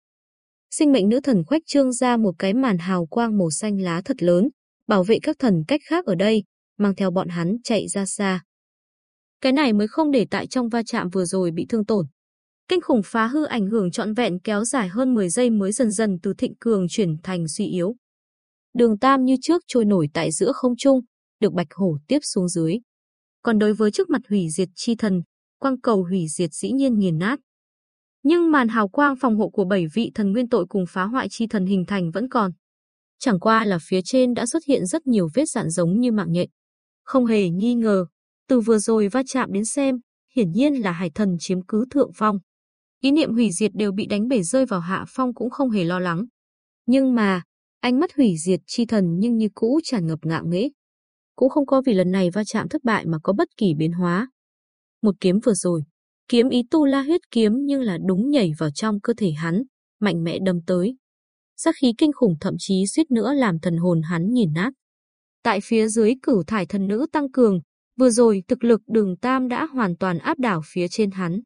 Sinh mệnh nữ thần khoách trương ra một cái màn hào quang màu xanh lá thật lớn, bảo vệ các thần cách khác ở đây, mang theo bọn hắn chạy ra xa. Cái này mới không để tại trong va chạm vừa rồi bị thương tổn. Kinh khủng phá hư ảnh hưởng trọn vẹn kéo dài hơn 10 giây mới dần dần từ thịnh cường chuyển thành suy yếu. Đường Tam như trước trôi nổi tại giữa không trung, được Bạch Hổ tiếp xuống dưới. Còn đối với trước mặt hủy diệt chi thần, quang cầu hủy diệt dĩ nhiên nghiền nát. Nhưng màn hào quang phòng hộ của bảy vị thần nguyên tội cùng phá hoại chi thần hình thành vẫn còn. Chẳng qua là phía trên đã xuất hiện rất nhiều vết dạn giống như mạng nhện. Không hề nghi ngờ, từ vừa rồi va chạm đến xem, hiển nhiên là hải thần chiếm cứ thượng phong. Ý niệm hủy diệt đều bị đánh bể rơi vào hạ phong cũng không hề lo lắng. Nhưng mà, ánh mắt hủy diệt chi thần nhưng như cũ tràn ngập ngạo nghễ. Cũng không có vì lần này va chạm thất bại mà có bất kỳ biến hóa. Một kiếm vừa rồi, kiếm ý tu la huyết kiếm nhưng là đúng nhảy vào trong cơ thể hắn, mạnh mẽ đâm tới. Sát khí kinh khủng thậm chí suýt nữa làm thần hồn hắn nhìn nát. Tại phía dưới cửu thải thần nữ tăng cường, vừa rồi thực lực đường tam đã hoàn toàn áp đảo phía trên hắn.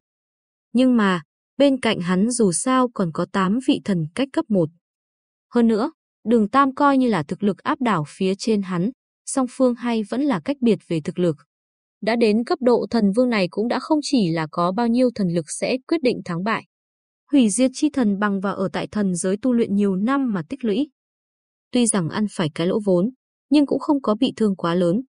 Nhưng mà, bên cạnh hắn dù sao còn có 8 vị thần cách cấp 1. Hơn nữa, đường tam coi như là thực lực áp đảo phía trên hắn, song phương hay vẫn là cách biệt về thực lực. Đã đến cấp độ thần vương này cũng đã không chỉ là có bao nhiêu thần lực sẽ quyết định thắng bại. Hủy diệt chi thần bằng và ở tại thần giới tu luyện nhiều năm mà tích lũy. Tuy rằng ăn phải cái lỗ vốn, nhưng cũng không có bị thương quá lớn.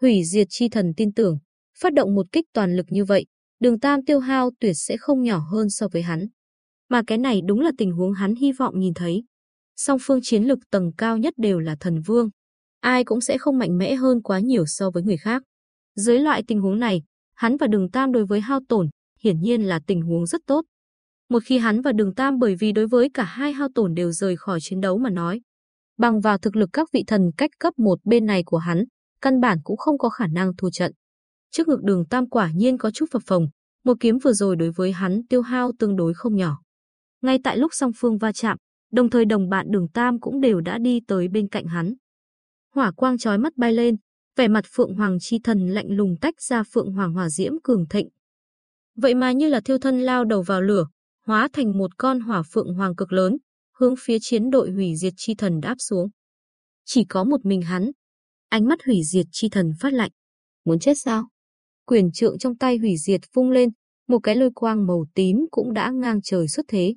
Hủy diệt chi thần tin tưởng, phát động một kích toàn lực như vậy, đường tam tiêu hao tuyệt sẽ không nhỏ hơn so với hắn. Mà cái này đúng là tình huống hắn hy vọng nhìn thấy. Song phương chiến lực tầng cao nhất đều là thần vương. Ai cũng sẽ không mạnh mẽ hơn quá nhiều so với người khác. Dưới loại tình huống này, hắn và đường tam đối với hao tổn, hiển nhiên là tình huống rất tốt. Một khi hắn và đường tam bởi vì đối với cả hai hao tổn đều rời khỏi chiến đấu mà nói. Bằng vào thực lực các vị thần cách cấp một bên này của hắn, căn bản cũng không có khả năng thua trận. Trước ngực đường tam quả nhiên có chút phập phồng, một kiếm vừa rồi đối với hắn tiêu hao tương đối không nhỏ. Ngay tại lúc song phương va chạm, đồng thời đồng bạn đường tam cũng đều đã đi tới bên cạnh hắn. Hỏa quang chói mắt bay lên, vẻ mặt Phượng Hoàng chi thần lạnh lùng tách ra Phượng Hoàng hỏa diễm cường thịnh. Vậy mà như là thiêu thân lao đầu vào lửa, hóa thành một con hỏa Phượng Hoàng cực lớn, hướng phía chiến đội hủy diệt chi thần đáp xuống. Chỉ có một mình hắn. Ánh mắt hủy diệt chi thần phát lạnh. Muốn chết sao? Quyền trượng trong tay hủy diệt vung lên, một cái lôi quang màu tím cũng đã ngang trời xuất thế.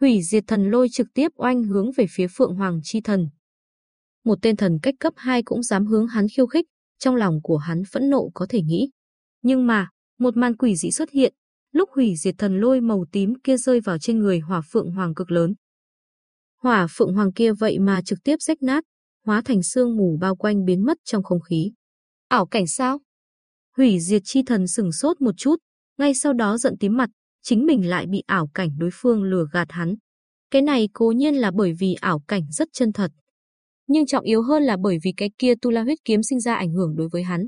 Hủy diệt thần lôi trực tiếp oanh hướng về phía Phượng Hoàng chi thần. Một tên thần cách cấp 2 cũng dám hướng hắn khiêu khích, trong lòng của hắn phẫn nộ có thể nghĩ. Nhưng mà, một màn quỷ dị xuất hiện, lúc hủy diệt thần lôi màu tím kia rơi vào trên người hỏa phượng hoàng cực lớn. Hỏa phượng hoàng kia vậy mà trực tiếp rách nát, hóa thành sương mù bao quanh biến mất trong không khí. Ảo cảnh sao? Hủy diệt chi thần sừng sốt một chút, ngay sau đó giận tím mặt, chính mình lại bị ảo cảnh đối phương lừa gạt hắn. Cái này cố nhiên là bởi vì ảo cảnh rất chân thật. Nhưng trọng yếu hơn là bởi vì cái kia tu la huyết kiếm sinh ra ảnh hưởng đối với hắn.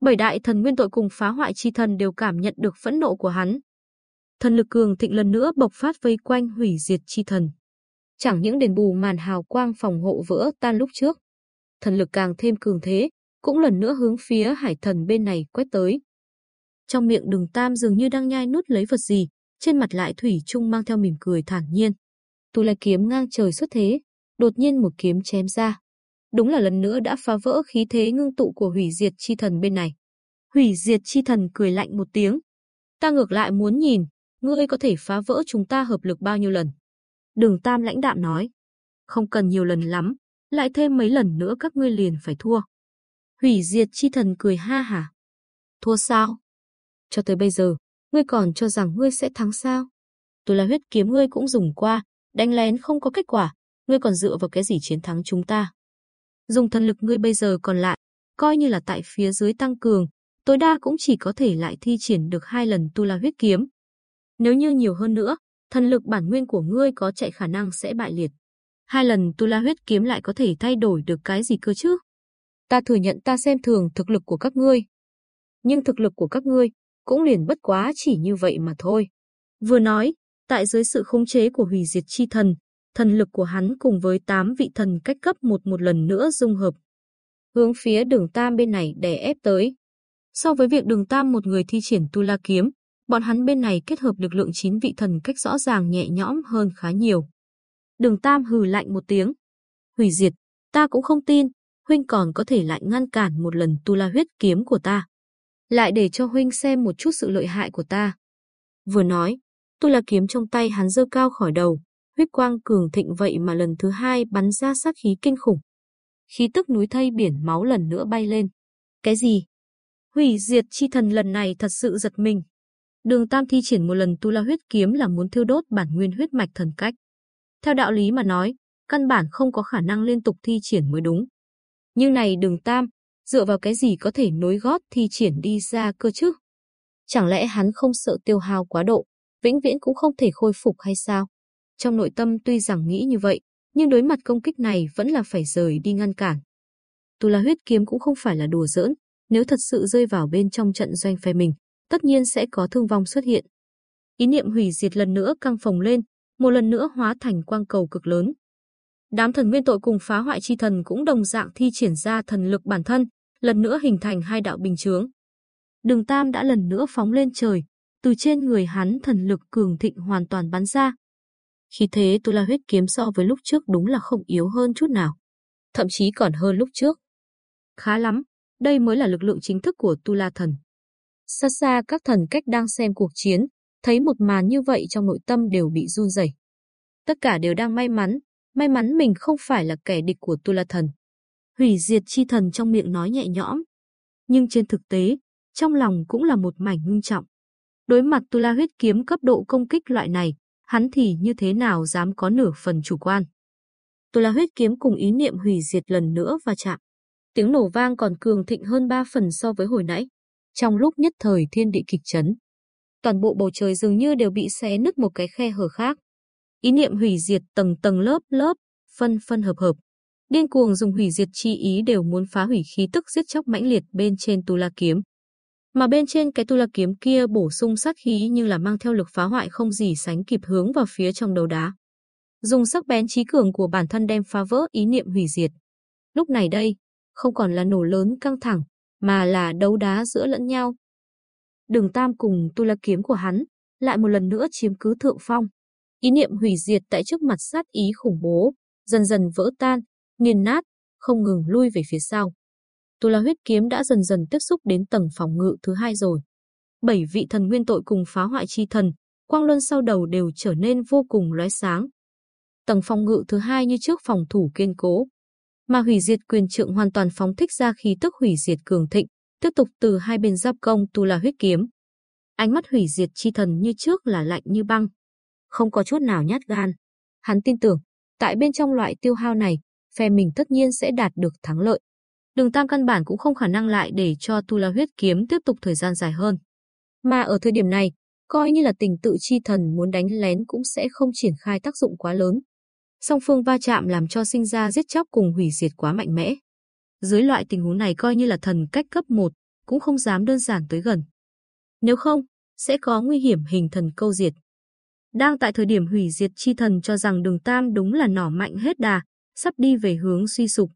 Bảy đại thần nguyên tội cùng phá hoại chi thần đều cảm nhận được phẫn nộ của hắn. Thần lực cường thịnh lần nữa bộc phát vây quanh hủy diệt chi thần. Chẳng những đền bù màn hào quang phòng hộ vỡ tan lúc trước. Thần lực càng thêm cường thế, cũng lần nữa hướng phía hải thần bên này quét tới. Trong miệng đường tam dường như đang nhai nút lấy vật gì, trên mặt lại thủy chung mang theo mỉm cười thản nhiên. Tu la kiếm ngang trời xuất thế, đột nhiên một kiếm chém ra. Đúng là lần nữa đã phá vỡ khí thế ngưng tụ của hủy diệt chi thần bên này. Hủy diệt chi thần cười lạnh một tiếng. Ta ngược lại muốn nhìn, ngươi có thể phá vỡ chúng ta hợp lực bao nhiêu lần. Đường Tam lãnh đạm nói. Không cần nhiều lần lắm, lại thêm mấy lần nữa các ngươi liền phải thua. Hủy diệt chi thần cười ha hả. Thua sao? Cho tới bây giờ, ngươi còn cho rằng ngươi sẽ thắng sao? Tôi là huyết kiếm ngươi cũng dùng qua, đánh lén không có kết quả, ngươi còn dựa vào cái gì chiến thắng chúng ta? Dùng thần lực ngươi bây giờ còn lại, coi như là tại phía dưới tăng cường, tối đa cũng chỉ có thể lại thi triển được hai lần tu la huyết kiếm. Nếu như nhiều hơn nữa, thần lực bản nguyên của ngươi có chạy khả năng sẽ bại liệt. Hai lần tu la huyết kiếm lại có thể thay đổi được cái gì cơ chứ? Ta thừa nhận ta xem thường thực lực của các ngươi. Nhưng thực lực của các ngươi cũng liền bất quá chỉ như vậy mà thôi. Vừa nói, tại dưới sự khống chế của hủy diệt chi thần, thần lực của hắn cùng với tám vị thần cách cấp một một lần nữa dung hợp. Hướng phía đường Tam bên này đè ép tới. So với việc đường Tam một người thi triển tu la kiếm, bọn hắn bên này kết hợp lực lượng chín vị thần cách rõ ràng nhẹ nhõm hơn khá nhiều. Đường Tam hừ lạnh một tiếng. Hủy diệt, ta cũng không tin, huynh còn có thể lại ngăn cản một lần tu la huyết kiếm của ta. Lại để cho huynh xem một chút sự lợi hại của ta. Vừa nói, tu la kiếm trong tay hắn dơ cao khỏi đầu, huyết quang cường thịnh vậy mà lần thứ hai bắn ra sát khí kinh khủng. Khí tức núi thây biển máu lần nữa bay lên. Cái gì? Hủy diệt chi thần lần này thật sự giật mình. Đường Tam thi triển một lần tu la huyết kiếm là muốn thiêu đốt bản nguyên huyết mạch thần cách. Theo đạo lý mà nói, căn bản không có khả năng liên tục thi triển mới đúng. Nhưng này đường Tam, dựa vào cái gì có thể nối gót thi triển đi ra cơ chứ? Chẳng lẽ hắn không sợ tiêu hao quá độ, vĩnh viễn cũng không thể khôi phục hay sao? Trong nội tâm tuy rằng nghĩ như vậy, nhưng đối mặt công kích này vẫn là phải rời đi ngăn cản. Tu La huyết kiếm cũng không phải là đùa giỡn, nếu thật sự rơi vào bên trong trận doanh phe mình, tất nhiên sẽ có thương vong xuất hiện. Ý niệm hủy diệt lần nữa căng phồng lên, một lần nữa hóa thành quang cầu cực lớn. Đám thần nguyên tội cùng phá hoại chi thần cũng đồng dạng thi triển ra thần lực bản thân, lần nữa hình thành hai đạo bình chướng. Đường Tam đã lần nữa phóng lên trời, từ trên người hắn thần lực cường thịnh hoàn toàn bắn ra. Khi thế Tu La huyết kiếm so với lúc trước đúng là không yếu hơn chút nào, thậm chí còn hơn lúc trước. Khá lắm, đây mới là lực lượng chính thức của Tu La thần. Xa xa các thần cách đang xem cuộc chiến, thấy một màn như vậy trong nội tâm đều bị run rẩy. Tất cả đều đang may mắn, may mắn mình không phải là kẻ địch của Tu La thần. Hủy diệt chi thần trong miệng nói nhẹ nhõm, nhưng trên thực tế, trong lòng cũng là một mảnh ngưng trọng. Đối mặt Tu La huyết kiếm cấp độ công kích loại này, hắn thì như thế nào dám có nửa phần chủ quan. Tu La huyết kiếm cùng ý niệm hủy diệt lần nữa và chạm. Tiếng nổ vang còn cường thịnh hơn ba phần so với hồi nãy. Trong lúc nhất thời thiên địa kịch chấn, toàn bộ bầu trời dường như đều bị xé nứt một cái khe hở khác. Ý niệm hủy diệt tầng tầng lớp lớp, phân phân hợp hợp. Điên cuồng dùng hủy diệt chi ý đều muốn phá hủy khí tức giết chóc mãnh liệt bên trên Tu La kiếm. Mà bên trên cái Tu La kiếm kia bổ sung sát khí như là mang theo lực phá hoại không gì sánh kịp hướng vào phía trong đầu đá. Dùng sắc bén trí cường của bản thân đem phá vỡ ý niệm hủy diệt. Lúc này đây, không còn là nổ lớn căng thẳng, mà là đấu đá giữa lẫn nhau. Đường Tam cùng tu la kiếm của hắn lại một lần nữa chiếm cứ thượng phong. Ý niệm hủy diệt tại trước mặt sát ý khủng bố, dần dần vỡ tan, nghiền nát, không ngừng lui về phía sau. Tu la huyết kiếm đã dần dần tiếp xúc đến tầng phòng ngự thứ hai rồi. Bảy vị thần nguyên tội cùng phá hoại chi thần, quang luân sau đầu đều trở nên vô cùng lóe sáng. Tầng phòng ngự thứ hai như trước phòng thủ kiên cố, mà hủy diệt quyền trượng hoàn toàn phóng thích ra khí tức hủy diệt cường thịnh, tiếp tục từ hai bên giáp công tu la huyết kiếm. Ánh mắt hủy diệt chi thần như trước là lạnh như băng, không có chút nào nhát gan. Hắn tin tưởng, tại bên trong loại tiêu hao này, phe mình tất nhiên sẽ đạt được thắng lợi. Đường Tam căn bản cũng không khả năng lại để cho Tu La huyết kiếm tiếp tục thời gian dài hơn. Mà ở thời điểm này, coi như là tình tự chi thần muốn đánh lén cũng sẽ không triển khai tác dụng quá lớn. Song phương va chạm làm cho sinh ra giết chóc cùng hủy diệt quá mạnh mẽ. Dưới loại tình huống này coi như là thần cách cấp 1, cũng không dám đơn giản tới gần. Nếu không, sẽ có nguy hiểm hình thần câu diệt. Đang tại thời điểm hủy diệt chi thần cho rằng đường Tam đúng là nỏ mạnh hết đà, sắp đi về hướng suy sụp.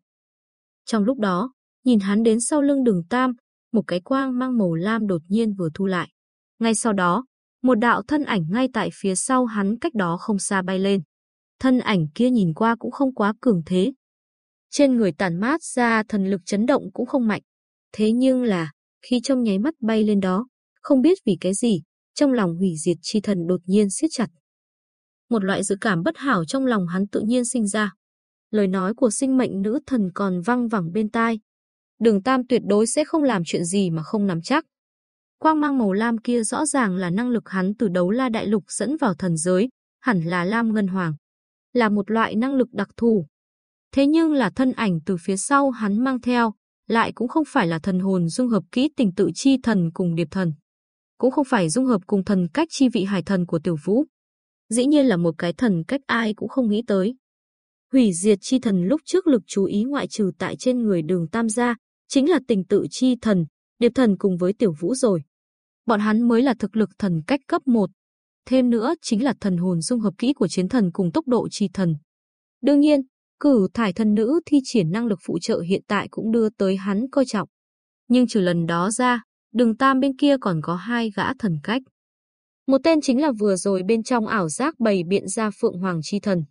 Trong lúc đó, nhìn hắn đến sau lưng đường Tam, một cái quang mang màu lam đột nhiên vừa thu lại. Ngay sau đó, một đạo thân ảnh ngay tại phía sau hắn cách đó không xa bay lên. Thân ảnh kia nhìn qua cũng không quá cường thế. Trên người tản mát ra thần lực chấn động cũng không mạnh. Thế nhưng là, khi trong nháy mắt bay lên đó, không biết vì cái gì, trong lòng hủy diệt chi thần đột nhiên siết chặt. Một loại dự cảm bất hảo trong lòng hắn tự nhiên sinh ra. Lời nói của sinh mệnh nữ thần còn văng vẳng bên tai. Đường Tam tuyệt đối sẽ không làm chuyện gì mà không nắm chắc. Quang mang màu lam kia rõ ràng là năng lực hắn từ đấu la đại lục dẫn vào thần giới, hẳn là lam ngân hoàng. Là một loại năng lực đặc thù. Thế nhưng là thân ảnh từ phía sau hắn mang theo, lại cũng không phải là thần hồn dung hợp kỹ tình tự chi thần cùng điệp thần. Cũng không phải dung hợp cùng thần cách chi vị hải thần của tiểu vũ. Dĩ nhiên là một cái thần cách ai cũng không nghĩ tới. Hủy diệt chi thần lúc trước lực chú ý ngoại trừ tại trên người đường tam gia, chính là tình tự chi thần, điệp thần cùng với tiểu vũ rồi. Bọn hắn mới là thực lực thần cách cấp 1. Thêm nữa chính là thần hồn dung hợp kỹ của chiến thần cùng tốc độ chi thần. Đương nhiên, cử thải thần nữ thi triển năng lực phụ trợ hiện tại cũng đưa tới hắn coi trọng. Nhưng trừ lần đó ra, đường tam bên kia còn có hai gã thần cách. Một tên chính là vừa rồi bên trong ảo giác bày biện ra Phượng Hoàng Chi Thần.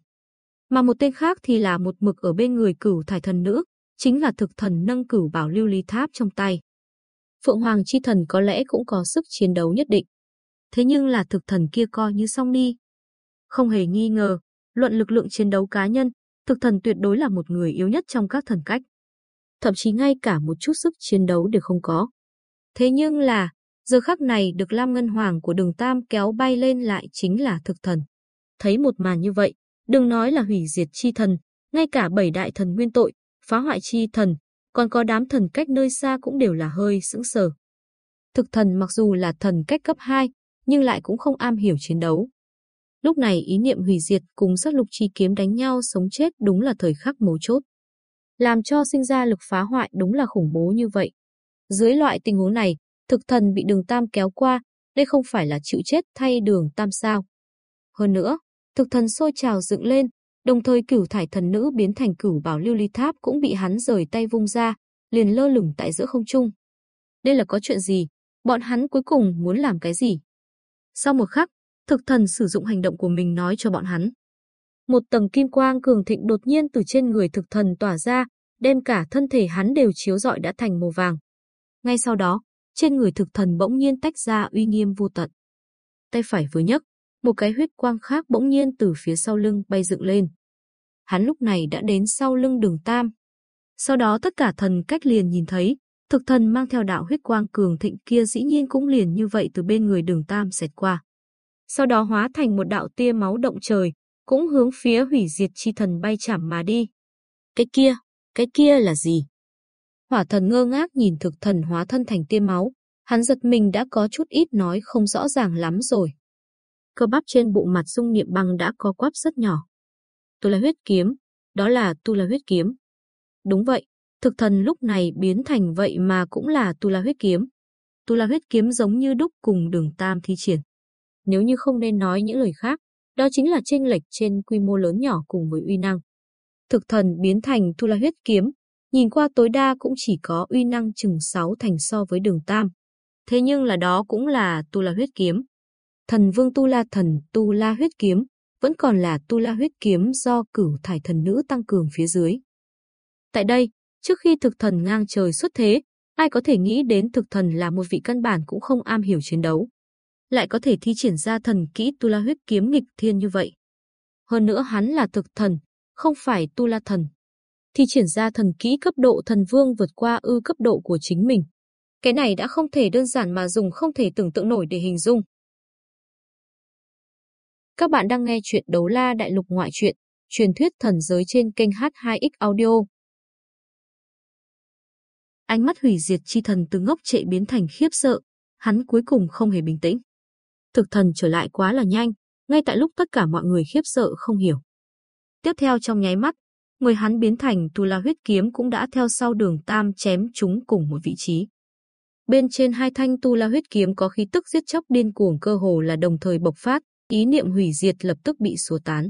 Mà một tên khác thì là một mực ở bên người cửu thải thần nữ, chính là thực thần nâng cửu bảo lưu ly tháp trong tay. Phượng Hoàng Chi Thần có lẽ cũng có sức chiến đấu nhất định. Thế nhưng là thực thần kia coi như xong đi. Không hề nghi ngờ, luận lực lượng chiến đấu cá nhân, thực thần tuyệt đối là một người yếu nhất trong các thần cách. Thậm chí ngay cả một chút sức chiến đấu đều không có. Thế nhưng là, giờ khắc này được Lam Ngân Hoàng của đường Tam kéo bay lên lại chính là thực thần. Thấy một màn như vậy, đừng nói là hủy diệt chi thần, ngay cả bảy đại thần nguyên tội, phá hoại chi thần, còn có đám thần cách nơi xa cũng đều là hơi sững sờ. Thực thần mặc dù là thần cách cấp 2, nhưng lại cũng không am hiểu chiến đấu. Lúc này ý niệm hủy diệt cùng sát lục chi kiếm đánh nhau sống chết đúng là thời khắc mấu chốt. Làm cho sinh ra lực phá hoại đúng là khủng bố như vậy. Dưới loại tình huống này, thực thần bị đường tam kéo qua, đây không phải là chịu chết thay đường tam sao. Hơn nữa, thực thần sôi trào dựng lên, đồng thời cửu thải thần nữ biến thành cửu bảo lưu ly tháp cũng bị hắn rời tay vung ra, liền lơ lửng tại giữa không trung. Đây là có chuyện gì? Bọn hắn cuối cùng muốn làm cái gì? Sau một khắc, thực thần sử dụng hành động của mình nói cho bọn hắn. Một tầng kim quang cường thịnh đột nhiên từ trên người thực thần tỏa ra, đem cả thân thể hắn đều chiếu rọi đã thành màu vàng. Ngay sau đó, trên người thực thần bỗng nhiên tách ra uy nghiêm vô tận. Tay phải vừa nhấc, một cái huyết quang khác bỗng nhiên từ phía sau lưng bay dựng lên. Hắn lúc này đã đến sau lưng đường Tam. Sau đó tất cả thần cách liền nhìn thấy, thực thần mang theo đạo huyết quang cường thịnh kia dĩ nhiên cũng liền như vậy từ bên người đường Tam xẹt qua. Sau đó hóa thành một đạo tia máu động trời, cũng hướng phía hủy diệt chi thần bay chảm mà đi. Cái kia, cái kia là gì? Hỏa thần ngơ ngác nhìn thực thần hóa thân thành tia máu, hắn giật mình đã có chút ít nói không rõ ràng lắm rồi cơ bắp trên bộ mặt dung niệm băng đã có quắp rất nhỏ. Tu la huyết kiếm, đó là tu la huyết kiếm. Đúng vậy, thực thần lúc này biến thành vậy mà cũng là tu la huyết kiếm. Tu la huyết kiếm giống như đúc cùng đường tam thi triển. Nếu như không nên nói những lời khác, đó chính là chênh lệch trên quy mô lớn nhỏ cùng với uy năng. Thực thần biến thành tu la huyết kiếm, nhìn qua tối đa cũng chỉ có uy năng chừng 6 thành so với đường tam. Thế nhưng là đó cũng là tu la huyết kiếm thần vương Tu La thần Tu La huyết kiếm, vẫn còn là Tu La huyết kiếm do cửu thải thần nữ tăng cường phía dưới. Tại đây, trước khi thực thần ngang trời xuất thế, ai có thể nghĩ đến thực thần là một vị căn bản cũng không am hiểu chiến đấu. Lại có thể thi triển ra thần kỹ Tu La huyết kiếm nghịch thiên như vậy. Hơn nữa hắn là thực thần, không phải Tu La thần thì triển ra thần kỹ cấp độ thần vương vượt qua ư cấp độ của chính mình. Cái này đã không thể đơn giản mà dùng không thể tưởng tượng nổi để hình dung. Các bạn đang nghe chuyện đấu la đại lục ngoại truyện, Truyền thuyết thần giới trên kênh H2X Audio. Ánh mắt hủy diệt chi thần từ ngốc trệ biến thành khiếp sợ, hắn cuối cùng không hề bình tĩnh. Thực thần trở lại quá là nhanh, ngay tại lúc tất cả mọi người khiếp sợ không hiểu. Tiếp theo trong nháy mắt, người hắn biến thành tu la huyết kiếm cũng đã theo sau đường tam chém chúng cùng một vị trí. Bên trên hai thanh tu la huyết kiếm có khí tức giết chóc điên cuồng cơ hồ là đồng thời bộc phát, ý niệm hủy diệt lập tức bị xua tán.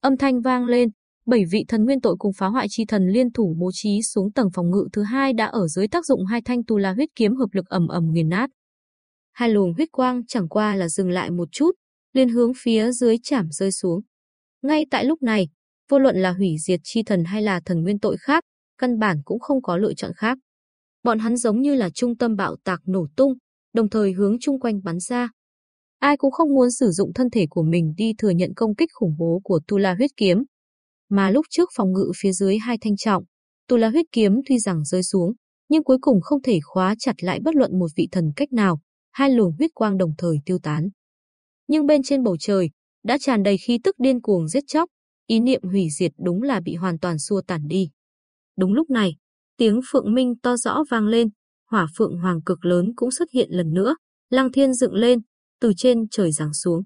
Âm thanh vang lên, bảy vị thần nguyên tội cùng phá hoại chi thần liên thủ bố trí xuống tầng phòng ngự thứ hai đã ở dưới tác dụng hai thanh tu la huyết kiếm hợp lực ầm ầm nghiền nát. Hai luồng huyết quang chẳng qua là dừng lại một chút, liền hướng phía dưới chạm rơi xuống. Ngay tại lúc này, vô luận là hủy diệt chi thần hay là thần nguyên tội khác, căn bản cũng không có lựa chọn khác. Bọn hắn giống như là trung tâm bạo tạc nổ tung, đồng thời hướng chung quanh bắn ra. Ai cũng không muốn sử dụng thân thể của mình đi thừa nhận công kích khủng bố của Tu La huyết kiếm. Mà lúc trước phòng ngự phía dưới hai thanh trọng, Tu La huyết kiếm tuy rằng rơi xuống, nhưng cuối cùng không thể khóa chặt lại bất luận một vị thần cách nào, hai luồng huyết quang đồng thời tiêu tán. Nhưng bên trên bầu trời, đã tràn đầy khí tức điên cuồng giết chóc, ý niệm hủy diệt đúng là bị hoàn toàn xua tản đi. Đúng lúc này, tiếng phượng minh to rõ vang lên, hỏa phượng hoàng cực lớn cũng xuất hiện lần nữa, lăng thiên dựng lên, từ trên trời giáng xuống.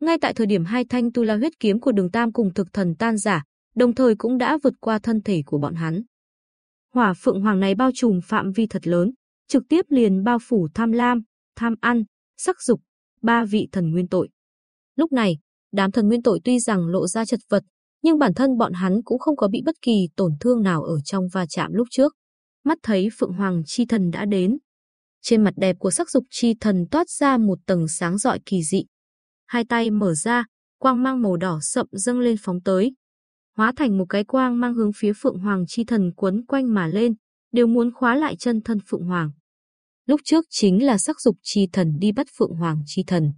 Ngay tại thời điểm hai thanh tu la huyết kiếm của đường Tam cùng thực thần tan giả, đồng thời cũng đã vượt qua thân thể của bọn hắn. Hỏa phượng hoàng này bao trùm phạm vi thật lớn, trực tiếp liền bao phủ tham lam, tham ăn, sắc dục, ba vị thần nguyên tội. Lúc này, đám thần nguyên tội tuy rằng lộ ra chật vật, nhưng bản thân bọn hắn cũng không có bị bất kỳ tổn thương nào ở trong va chạm lúc trước. Mắt thấy Phượng Hoàng chi thần đã đến. Trên mặt đẹp của sắc dục chi thần toát ra một tầng sáng rọi kỳ dị. Hai tay mở ra, quang mang màu đỏ sậm dâng lên phóng tới. Hóa thành một cái quang mang hướng phía Phượng Hoàng chi thần quấn quanh mà lên, đều muốn khóa lại chân thân Phượng Hoàng. Lúc trước chính là sắc dục chi thần đi bắt Phượng Hoàng chi thần.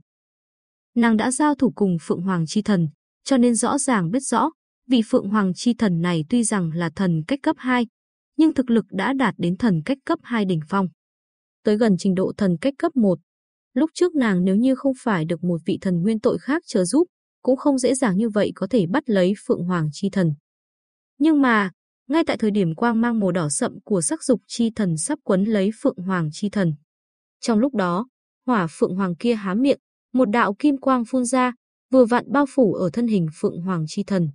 Nàng đã giao thủ cùng Phượng Hoàng chi thần, cho nên rõ ràng biết rõ, vị Phượng Hoàng chi thần này tuy rằng là thần cách cấp 2, nhưng thực lực đã đạt đến thần cách cấp 2 đỉnh phong. Tới gần trình độ thần cách cấp 1. Lúc trước nàng nếu như không phải được một vị thần nguyên tội khác trợ giúp, cũng không dễ dàng như vậy có thể bắt lấy Phượng Hoàng chi thần. Nhưng mà, ngay tại thời điểm quang mang màu đỏ sậm của sắc dục chi thần sắp quấn lấy Phượng Hoàng chi thần. Trong lúc đó, hỏa Phượng Hoàng kia há miệng, một đạo kim quang phun ra, vừa vặn bao phủ ở thân hình Phượng Hoàng chi thần.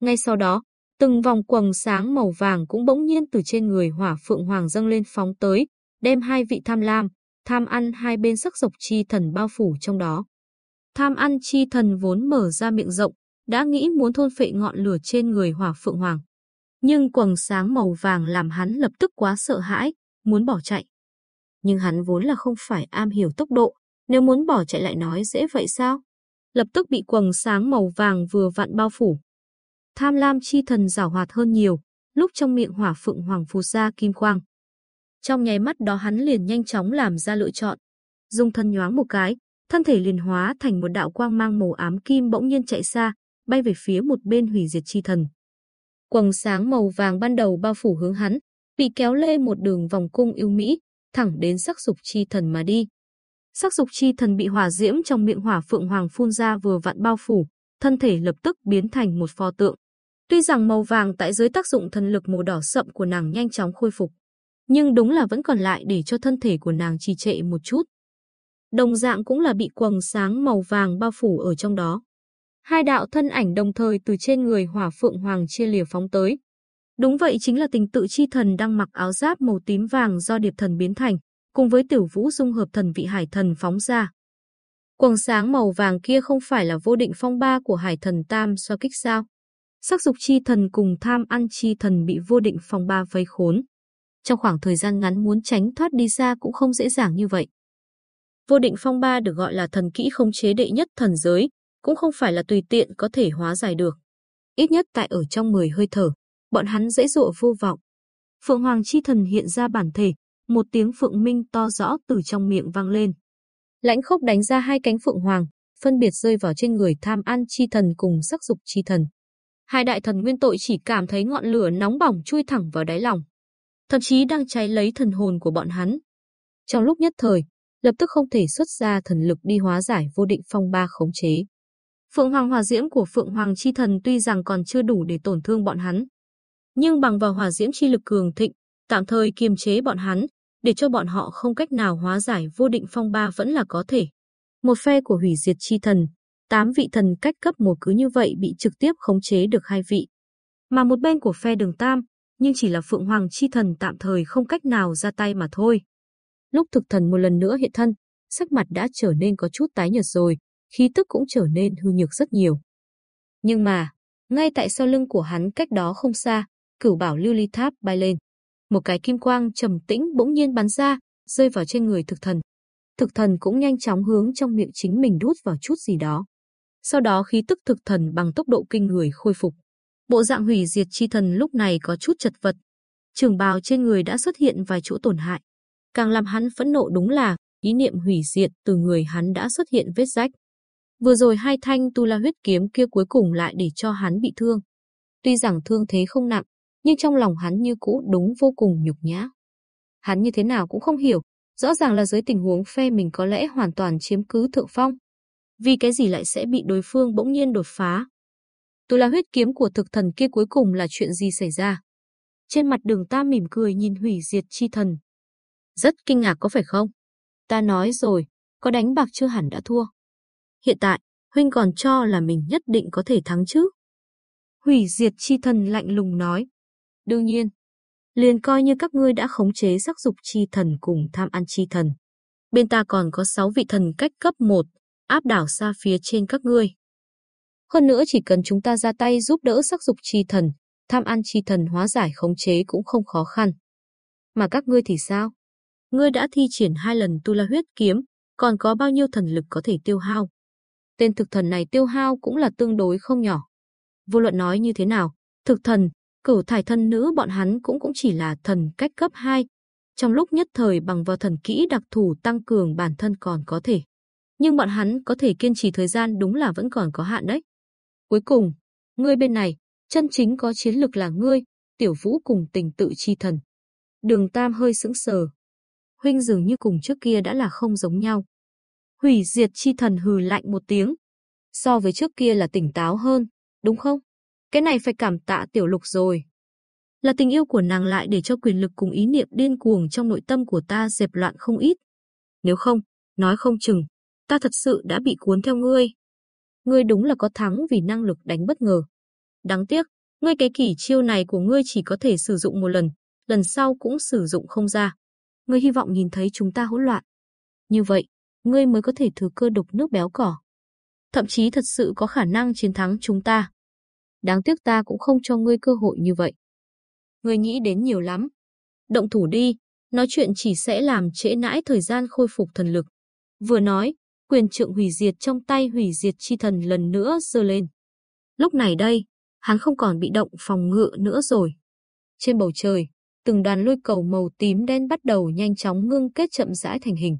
Ngay sau đó, từng vòng quầng sáng màu vàng cũng bỗng nhiên từ trên người hỏa Phượng Hoàng dâng lên phóng tới, đem hai vị tham lam, tham ăn hai bên sắc dục chi thần bao phủ trong đó. Tham ăn chi thần vốn mở ra miệng rộng, đã nghĩ muốn thôn phệ ngọn lửa trên người hỏa Phượng Hoàng nhưng quầng sáng màu vàng làm hắn lập tức quá sợ hãi, muốn bỏ chạy. Nhưng hắn vốn là không phải am hiểu tốc độ, nếu muốn bỏ chạy lại nói dễ vậy sao? Lập tức bị quầng sáng màu vàng vừa vặn bao phủ. Tham lam chi thần giảo hoạt hơn nhiều, lúc trong miệng hỏa phượng hoàng phù ra kim quang. Trong nháy mắt đó hắn liền nhanh chóng làm ra lựa chọn. Dùng thân nhoáng một cái, thân thể liền hóa thành một đạo quang mang màu ám kim bỗng nhiên chạy xa, bay về phía một bên hủy diệt chi thần. Quầng sáng màu vàng ban đầu bao phủ hướng hắn, bị kéo lê một đường vòng cung yêu mỹ, thẳng đến sắc dục chi thần mà đi. Sắc dục chi thần bị hỏa diễm trong miệng hỏa phượng hoàng phun ra vừa vặn bao phủ, thân thể lập tức biến thành một pho tượng. Tuy rằng màu vàng tại dưới tác dụng thần lực màu đỏ sậm của nàng nhanh chóng khôi phục, nhưng đúng là vẫn còn lại để cho thân thể của nàng trì trệ một chút. Đồng dạng cũng là bị quầng sáng màu vàng bao phủ ở trong đó. Hai đạo thân ảnh đồng thời từ trên người hỏa phượng hoàng chia lìa phóng tới. Đúng vậy chính là tình tự chi thần đang mặc áo giáp màu tím vàng do điệp thần biến thành, cùng với tiểu vũ dung hợp thần vị hải thần phóng ra. Quầng sáng màu vàng kia không phải là vô định phong ba của hải thần tam so kích sao. Sắc dục chi thần cùng tham ăn chi thần bị vô định phong ba vây khốn. Trong khoảng thời gian ngắn muốn tránh thoát đi ra cũng không dễ dàng như vậy. Vô định phong ba được gọi là thần kỹ không chế đệ nhất thần giới, cũng không phải là tùy tiện có thể hóa giải được. Ít nhất tại ở trong 10 hơi thở, bọn hắn dễ dụa vô vọng. Phượng Hoàng chi thần hiện ra bản thể, một tiếng phượng minh to rõ từ trong miệng vang lên. Lãnh khốc đánh ra hai cánh phượng hoàng, phân biệt rơi vào trên người tham ăn chi thần cùng sắc dục chi thần. Hai đại thần nguyên tội chỉ cảm thấy ngọn lửa nóng bỏng chui thẳng vào đáy lòng. Thậm chí đang cháy lấy thần hồn của bọn hắn. Trong lúc nhất thời, lập tức không thể xuất ra thần lực đi hóa giải vô định phong ba khống chế. Phượng Hoàng hỏa diễm của Phượng Hoàng chi thần tuy rằng còn chưa đủ để tổn thương bọn hắn, nhưng bằng vào hỏa diễm chi lực cường thịnh, tạm thời kiềm chế bọn hắn, để cho bọn họ không cách nào hóa giải vô định phong ba vẫn là có thể. Một phe của hủy diệt chi thần, tám vị thần cách cấp một cứ như vậy bị trực tiếp khống chế được hai vị. Mà một bên của phe đường tam, nhưng chỉ là Phượng Hoàng chi thần tạm thời không cách nào ra tay mà thôi. Lúc thực thần một lần nữa hiện thân, sắc mặt đã trở nên có chút tái nhợt rồi, khí tức cũng trở nên hư nhược rất nhiều. Nhưng mà, ngay tại sau lưng của hắn cách đó không xa, cửu bảo lưu ly tháp bay lên. Một cái kim quang trầm tĩnh bỗng nhiên bắn ra, rơi vào trên người thực thần. Thực thần cũng nhanh chóng hướng trong miệng chính mình đút vào chút gì đó. Sau đó khí tức thực thần bằng tốc độ kinh người khôi phục. Bộ dạng hủy diệt chi thần lúc này có chút chật vật. Trường bào trên người đã xuất hiện vài chỗ tổn hại. Càng làm hắn phẫn nộ đúng là ý niệm hủy diệt từ người hắn đã xuất hiện vết rách. Vừa rồi hai thanh tu la huyết kiếm kia cuối cùng lại để cho hắn bị thương. Tuy rằng thương thế không nặng, nhưng trong lòng hắn như cũ đúng vô cùng nhục nhã. Hắn như thế nào cũng không hiểu, rõ ràng là dưới tình huống phe mình có lẽ hoàn toàn chiếm cứ thượng phong. Vì cái gì lại sẽ bị đối phương bỗng nhiên đột phá? Tù la huyết kiếm của thực thần kia cuối cùng là chuyện gì xảy ra? Trên mặt đường ta mỉm cười nhìn hủy diệt chi thần. Rất kinh ngạc có phải không? Ta nói rồi, có đánh bạc chưa hẳn đã thua. Hiện tại, huynh còn cho là mình nhất định có thể thắng chứ? Hủy diệt chi thần lạnh lùng nói. Đương nhiên, liền coi như các ngươi đã khống chế sắc dục chi thần cùng tham ăn chi thần. Bên ta còn có 6 vị thần cách cấp 1, áp đảo xa phía trên các ngươi. Hơn nữa chỉ cần chúng ta ra tay giúp đỡ sắc dục chi thần, tham ăn chi thần hóa giải khống chế cũng không khó khăn. Mà các ngươi thì sao? Ngươi đã thi triển hai lần tu la huyết kiếm, còn có bao nhiêu thần lực có thể tiêu hao? Tên thực thần này tiêu hao cũng là tương đối không nhỏ. Vô luận nói như thế nào, thực thần, cửu thải thân nữ bọn hắn cũng cũng chỉ là thần cách cấp 2. Trong lúc nhất thời bằng vào thần kỹ đặc thù tăng cường bản thân còn có thể. Nhưng bọn hắn có thể kiên trì thời gian đúng là vẫn còn có hạn đấy. Cuối cùng, ngươi bên này, chân chính có chiến lực là ngươi, tiểu vũ cùng tình tự chi thần. Đường Tam hơi sững sờ. Huynh dường như cùng trước kia đã là không giống nhau. Hủy diệt chi thần hừ lạnh một tiếng. So với trước kia là tỉnh táo hơn, đúng không? Cái này phải cảm tạ tiểu lục rồi. Là tình yêu của nàng lại để cho quyền lực cùng ý niệm điên cuồng trong nội tâm của ta dẹp loạn không ít. Nếu không, nói không chừng, ta thật sự đã bị cuốn theo ngươi. Ngươi đúng là có thắng vì năng lực đánh bất ngờ. Đáng tiếc, ngươi cái kỷ chiêu này của ngươi chỉ có thể sử dụng một lần, lần sau cũng sử dụng không ra. Ngươi hy vọng nhìn thấy chúng ta hỗn loạn. Như vậy, ngươi mới có thể thừa cơ đục nước béo cỏ. Thậm chí thật sự có khả năng chiến thắng chúng ta. Đáng tiếc ta cũng không cho ngươi cơ hội như vậy. Ngươi nghĩ đến nhiều lắm. Động thủ đi, nói chuyện chỉ sẽ làm trễ nãi thời gian khôi phục thần lực. Vừa nói, quyền trượng hủy diệt trong tay hủy diệt chi thần lần nữa giơ lên. Lúc này đây, hắn không còn bị động phòng ngự nữa rồi. Trên bầu trời, từng đoàn lôi cầu màu tím đen bắt đầu nhanh chóng ngưng kết chậm rãi thành hình.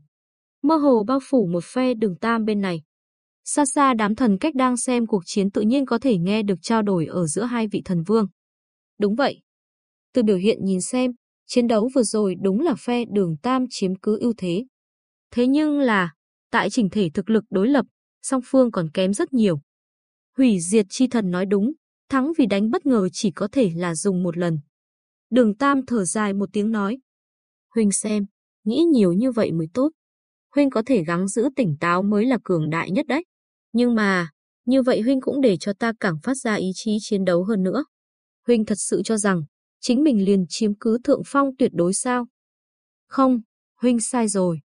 Mơ hồ bao phủ một phe đường tam bên này. Xa xa đám thần cách đang xem cuộc chiến tự nhiên có thể nghe được trao đổi ở giữa hai vị thần vương. Đúng vậy. Từ biểu hiện nhìn xem, chiến đấu vừa rồi đúng là phe đường tam chiếm cứ ưu thế. Thế nhưng là, tại chỉnh thể thực lực đối lập, song phương còn kém rất nhiều. Hủy diệt chi thần nói đúng, thắng vì đánh bất ngờ chỉ có thể là dùng một lần. Đường Tam thở dài một tiếng nói. Huynh xem, nghĩ nhiều như vậy mới tốt. Huynh có thể gắng giữ tỉnh táo mới là cường đại nhất đấy. Nhưng mà, như vậy Huynh cũng để cho ta càng phát ra ý chí chiến đấu hơn nữa. Huynh thật sự cho rằng, chính mình liền chiếm cứ thượng phong tuyệt đối sao? Không, Huynh sai rồi.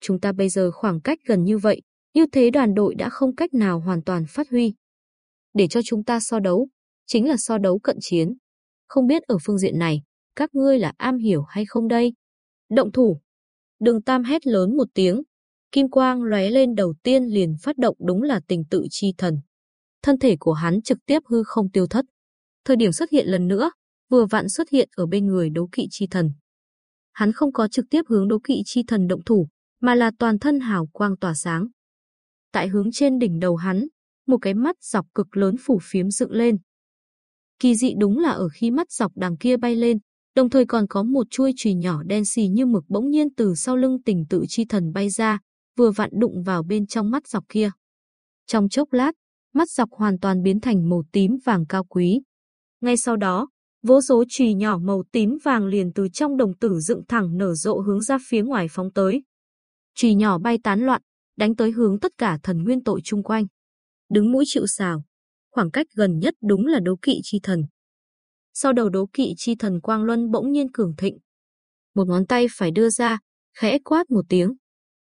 Chúng ta bây giờ khoảng cách gần như vậy, như thế đoàn đội đã không cách nào hoàn toàn phát huy. Để cho chúng ta so đấu, chính là so đấu cận chiến. Không biết ở phương diện này, các ngươi là am hiểu hay không đây? Động thủ. Đường Tam hét lớn một tiếng. Kim quang lóe lên đầu tiên liền phát động đúng là tình tự chi thần. Thân thể của hắn trực tiếp hư không tiêu thất. Thời điểm xuất hiện lần nữa, vừa vặn xuất hiện ở bên người đấu kỵ chi thần. Hắn không có trực tiếp hướng đấu kỵ chi thần động thủ, mà là toàn thân hào quang tỏa sáng. Tại hướng trên đỉnh đầu hắn, một cái mắt dọc cực lớn phủ phiếm dựng lên. Kỳ dị đúng là ở khi mắt dọc đằng kia bay lên, đồng thời còn có một chuôi chùy nhỏ đen xì như mực bỗng nhiên từ sau lưng tình tự chi thần bay ra, vừa vặn đụng vào bên trong mắt dọc kia. Trong chốc lát, mắt dọc hoàn toàn biến thành màu tím vàng cao quý. Ngay sau đó, vô số chùy nhỏ màu tím vàng liền từ trong đồng tử dựng thẳng nở rộ hướng ra phía ngoài phóng tới. Chùy nhỏ bay tán loạn, đánh tới hướng tất cả thần nguyên tội chung quanh. Đứng mũi chịu sào, khoảng cách gần nhất đúng là đấu kỵ chi thần. Sau đầu đấu kỵ chi thần Quang Luân bỗng nhiên cường thịnh. Một ngón tay phải đưa ra, khẽ quát một tiếng.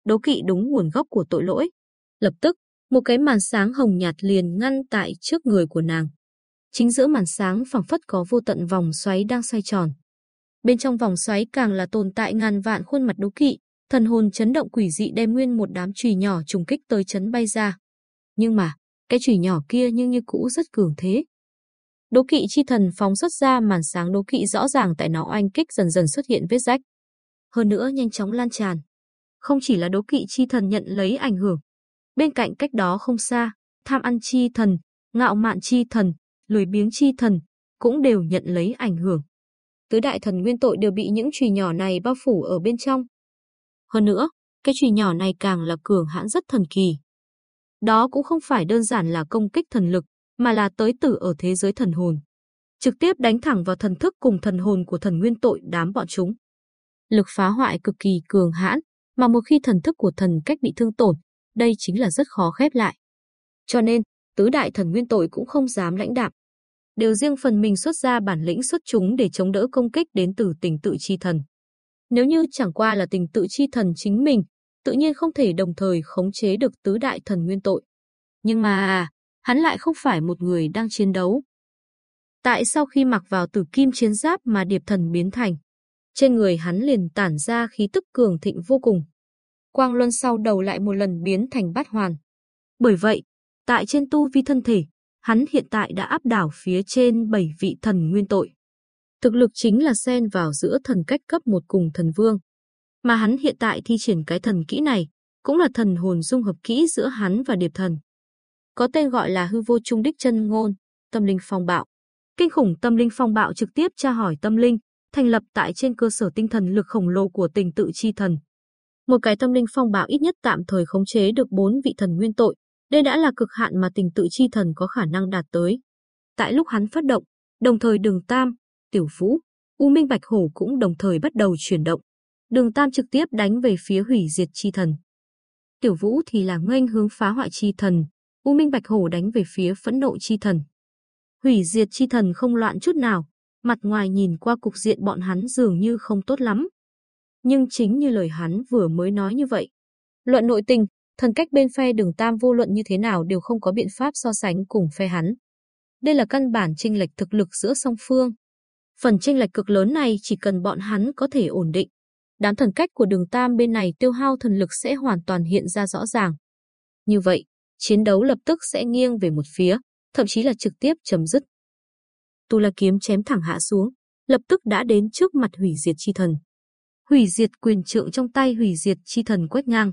Đấu kỵ đúng nguồn gốc của tội lỗi. Lập tức, một cái màn sáng hồng nhạt liền ngăn tại trước người của nàng. Chính giữa màn sáng phẳng phất có vô tận vòng xoáy đang xoay tròn. Bên trong vòng xoáy càng là tồn tại ngàn vạn khuôn mặt đấu kỵ, thần hồn chấn động quỷ dị đem nguyên một đám chùy nhỏ trùng kích tới chấn bay ra. Nhưng mà, cái chùy nhỏ kia nhưng như cũ rất cường thế. Đố kỵ chi thần phóng xuất ra màn sáng đố kỵ rõ ràng tại nó oanh kích dần dần xuất hiện vết rách. Hơn nữa nhanh chóng lan tràn. Không chỉ là đố kỵ chi thần nhận lấy ảnh hưởng. Bên cạnh cách đó không xa, tham ăn chi thần, ngạo mạn chi thần, lười biếng chi thần, cũng đều nhận lấy ảnh hưởng. Tứ đại thần nguyên tội đều bị những chùy nhỏ này bao phủ ở bên trong. Hơn nữa, cái chùy nhỏ này càng là cường hãn rất thần kỳ. Đó cũng không phải đơn giản là công kích thần lực, mà là tới tử ở thế giới thần hồn. Trực tiếp đánh thẳng vào thần thức cùng thần hồn của thần nguyên tội đám bọn chúng. Lực phá hoại cực kỳ cường hãn, mà một khi thần thức của thần cách bị thương tổn, đây chính là rất khó khép lại. Cho nên, tứ đại thần nguyên tội cũng không dám lãnh đạm. Đều riêng phần mình xuất ra bản lĩnh xuất chúng để chống đỡ công kích đến từ tình tự chi thần. Nếu như chẳng qua là tình tự chi thần chính mình, tự nhiên không thể đồng thời khống chế được tứ đại thần nguyên tội. Nhưng mà, hắn lại không phải một người đang chiến đấu. Tại sau khi mặc vào tử kim chiến giáp mà điệp thần biến thành, trên người hắn liền tản ra khí tức cường thịnh vô cùng. Quang luân sau đầu lại một lần biến thành bát hoàn. Bởi vậy, tại trên tu vi thân thể, hắn hiện tại đã áp đảo phía trên bảy vị thần nguyên tội. Thực lực chính là xen vào giữa thần cách cấp một cùng thần vương. Mà hắn hiện tại thi triển cái thần kỹ này, cũng là thần hồn dung hợp kỹ giữa hắn và điệp thần. Có tên gọi là hư vô trung đích chân ngôn, tâm linh phong bạo. Kinh khủng tâm linh phong bạo trực tiếp tra hỏi tâm linh, thành lập tại trên cơ sở tinh thần lực khổng lồ của tình tự chi thần. Một cái tâm linh phong bạo ít nhất tạm thời khống chế được bốn vị thần nguyên tội, đây đã là cực hạn mà tình tự chi thần có khả năng đạt tới. Tại lúc hắn phát động, đồng thời đường Tam, Tiểu Vũ, U Minh Bạch Hổ cũng đồng thời bắt đầu chuyển động. Đường Tam trực tiếp đánh về phía hủy diệt chi thần. Tiểu Vũ thì là nghênh hướng phá hoại chi thần, U Minh Bạch Hổ đánh về phía phẫn nộ chi thần. Hủy diệt chi thần không loạn chút nào, mặt ngoài nhìn qua cục diện bọn hắn dường như không tốt lắm. Nhưng chính như lời hắn vừa mới nói như vậy. Luận nội tình, thần cách bên phe đường Tam vô luận như thế nào đều không có biện pháp so sánh cùng phe hắn. Đây là căn bản chênh lệch thực lực giữa song phương. Phần chênh lệch cực lớn này chỉ cần bọn hắn có thể ổn định. Đám thần cách của đường Tam bên này tiêu hao thần lực sẽ hoàn toàn hiện ra rõ ràng. Như vậy, chiến đấu lập tức sẽ nghiêng về một phía, thậm chí là trực tiếp chấm dứt. Tu La kiếm chém thẳng hạ xuống, lập tức đã đến trước mặt hủy diệt chi thần. Hủy diệt quyền trượng trong tay hủy diệt chi thần quét ngang.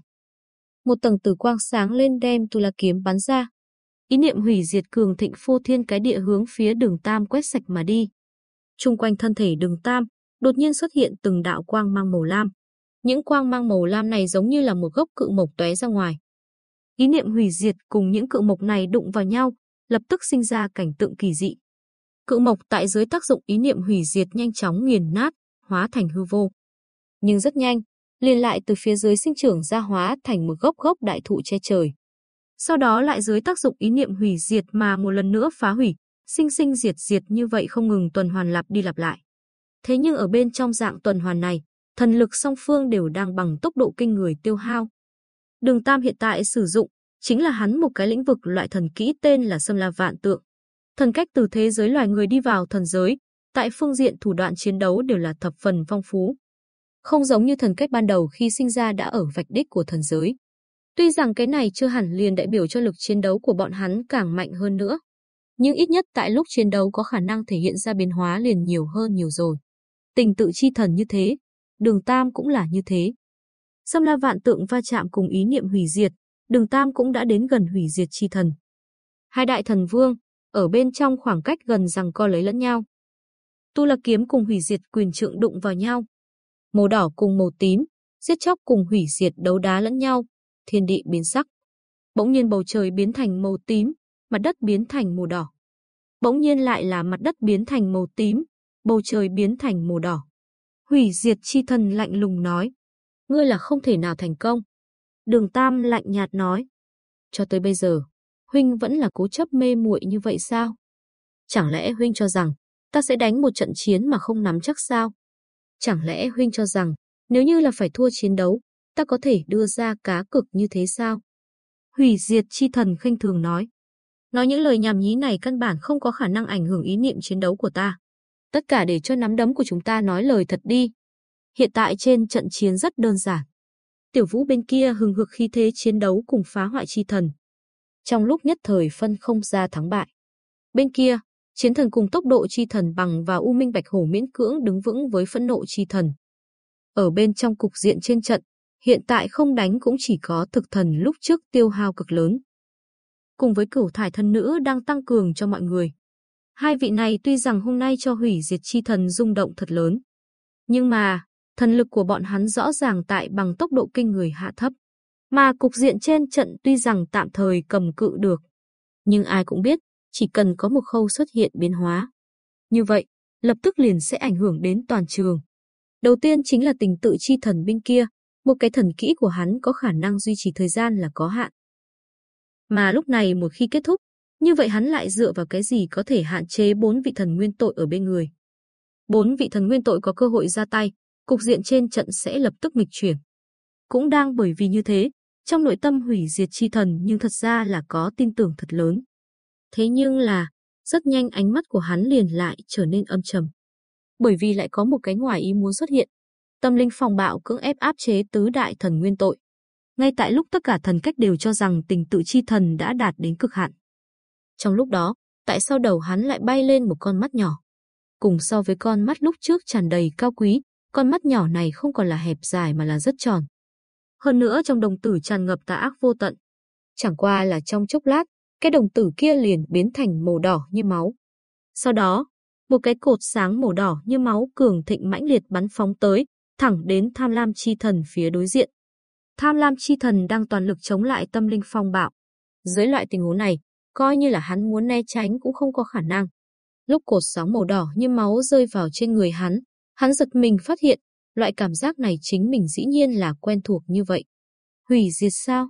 Một tầng tử quang sáng lên đem Tu La kiếm bắn ra. Ý niệm hủy diệt cường thịnh phô thiên cái địa hướng phía đường Tam quét sạch mà đi. Trung quanh thân thể đường Tam, đột nhiên xuất hiện từng đạo quang mang màu lam. Những quang mang màu lam này giống như là một gốc cự mộc tóe ra ngoài. Ý niệm hủy diệt cùng những cự mộc này đụng vào nhau, lập tức sinh ra cảnh tượng kỳ dị. Cự mộc tại dưới tác dụng ý niệm hủy diệt nhanh chóng nghiền nát, hóa thành hư vô. Nhưng rất nhanh, liền lại từ phía dưới sinh trưởng ra hóa thành một gốc gốc đại thụ che trời. Sau đó lại dưới tác dụng ý niệm hủy diệt mà một lần nữa phá hủy, sinh sinh diệt diệt như vậy không ngừng tuần hoàn lặp đi lặp lại. Thế nhưng ở bên trong dạng tuần hoàn này, thần lực song phương đều đang bằng tốc độ kinh người tiêu hao. Đường Tam hiện tại sử dụng chính là hắn một cái lĩnh vực loại thần kỹ tên là Sâm La Vạn Tượng. Thần cách từ thế giới loài người đi vào thần giới, tại phương diện thủ đoạn chiến đấu đều là thập phần phong phú. Không giống như thần cách ban đầu khi sinh ra đã ở vạch đích của thần giới. Tuy rằng cái này chưa hẳn liền đại biểu cho lực chiến đấu của bọn hắn càng mạnh hơn nữa, nhưng ít nhất tại lúc chiến đấu có khả năng thể hiện ra biến hóa liền nhiều hơn nhiều rồi. Tình tự chi thần như thế, đường tam cũng là như thế. Xâm la vạn tượng va chạm cùng ý niệm hủy diệt, đường tam cũng đã đến gần hủy diệt chi thần. Hai đại thần vương, ở bên trong khoảng cách gần rằng co lấy lẫn nhau. Tu la kiếm cùng hủy diệt quyền trượng đụng vào nhau. Màu đỏ cùng màu tím, giết chóc cùng hủy diệt đấu đá lẫn nhau, thiên địa biến sắc. Bỗng nhiên bầu trời biến thành màu tím, mặt đất biến thành màu đỏ. Bỗng nhiên lại là mặt đất biến thành màu tím, bầu trời biến thành màu đỏ. Hủy diệt chi thần lạnh lùng nói, ngươi là không thể nào thành công. Đường Tam lạnh nhạt nói, cho tới bây giờ, huynh vẫn là cố chấp mê muội như vậy sao? Chẳng lẽ huynh cho rằng ta sẽ đánh một trận chiến mà không nắm chắc sao? Chẳng lẽ huynh cho rằng nếu như là phải thua chiến đấu, ta có thể đưa ra cá cực như thế sao? Hủy diệt chi thần khinh thường nói. Nói những lời nhảm nhí này căn bản không có khả năng ảnh hưởng ý niệm chiến đấu của ta. Tất cả để cho nắm đấm của chúng ta nói lời thật đi. Hiện tại trên trận chiến rất đơn giản. Tiểu vũ bên kia hừng hực khi thế chiến đấu cùng phá hoại chi thần. Trong lúc nhất thời phân không ra thắng bại. Bên kia, chiến thần cùng tốc độ chi thần bằng và U Minh Bạch Hổ miễn cưỡng đứng vững với phẫn nộ chi thần. Ở bên trong cục diện trên trận, hiện tại không đánh cũng chỉ có thực thần lúc trước tiêu hao cực lớn. Cùng với cửu thải thần nữ đang tăng cường cho mọi người. Hai vị này tuy rằng hôm nay cho hủy diệt chi thần rung động thật lớn. Nhưng mà, thần lực của bọn hắn rõ ràng tại bằng tốc độ kinh người hạ thấp. Mà cục diện trên trận tuy rằng tạm thời cầm cự được. Nhưng ai cũng biết, chỉ cần có một khâu xuất hiện biến hóa. Như vậy, lập tức liền sẽ ảnh hưởng đến toàn trường. Đầu tiên chính là tình tự chi thần bên kia, một cái thần kỹ của hắn có khả năng duy trì thời gian là có hạn. Mà lúc này một khi kết thúc, như vậy hắn lại dựa vào cái gì có thể hạn chế bốn vị thần nguyên tội ở bên người. Bốn vị thần nguyên tội có cơ hội ra tay, cục diện trên trận sẽ lập tức nghịch chuyển. Cũng đang bởi vì như thế, trong nội tâm hủy diệt chi thần nhưng thật ra là có tin tưởng thật lớn. Thế nhưng là, rất nhanh ánh mắt của hắn liền lại trở nên âm trầm. Bởi vì lại có một cái ngoài ý muốn xuất hiện. Tâm linh phòng bạo cưỡng ép áp chế tứ đại thần nguyên tội. Ngay tại lúc tất cả thần cách đều cho rằng tình tự chi thần đã đạt đến cực hạn. Trong lúc đó, tại sao đầu hắn lại bay lên một con mắt nhỏ? Cùng so với con mắt lúc trước tràn đầy cao quý, con mắt nhỏ này không còn là hẹp dài mà là rất tròn. Hơn nữa trong đồng tử tràn ngập tà ác vô tận. Chẳng qua là trong chốc lát, cái đồng tử kia liền biến thành màu đỏ như máu. Sau đó, một cái cột sáng màu đỏ như máu cường thịnh mãnh liệt bắn phóng tới, thẳng đến tham lam chi thần phía đối diện. Tham lam chi thần đang toàn lực chống lại tâm linh phong bạo. Dưới loại tình huống này, coi như là hắn muốn né tránh cũng không có khả năng. Lúc cột sáng màu đỏ như máu rơi vào trên người hắn, hắn giật mình phát hiện, loại cảm giác này chính mình dĩ nhiên là quen thuộc như vậy. Hủy diệt sao?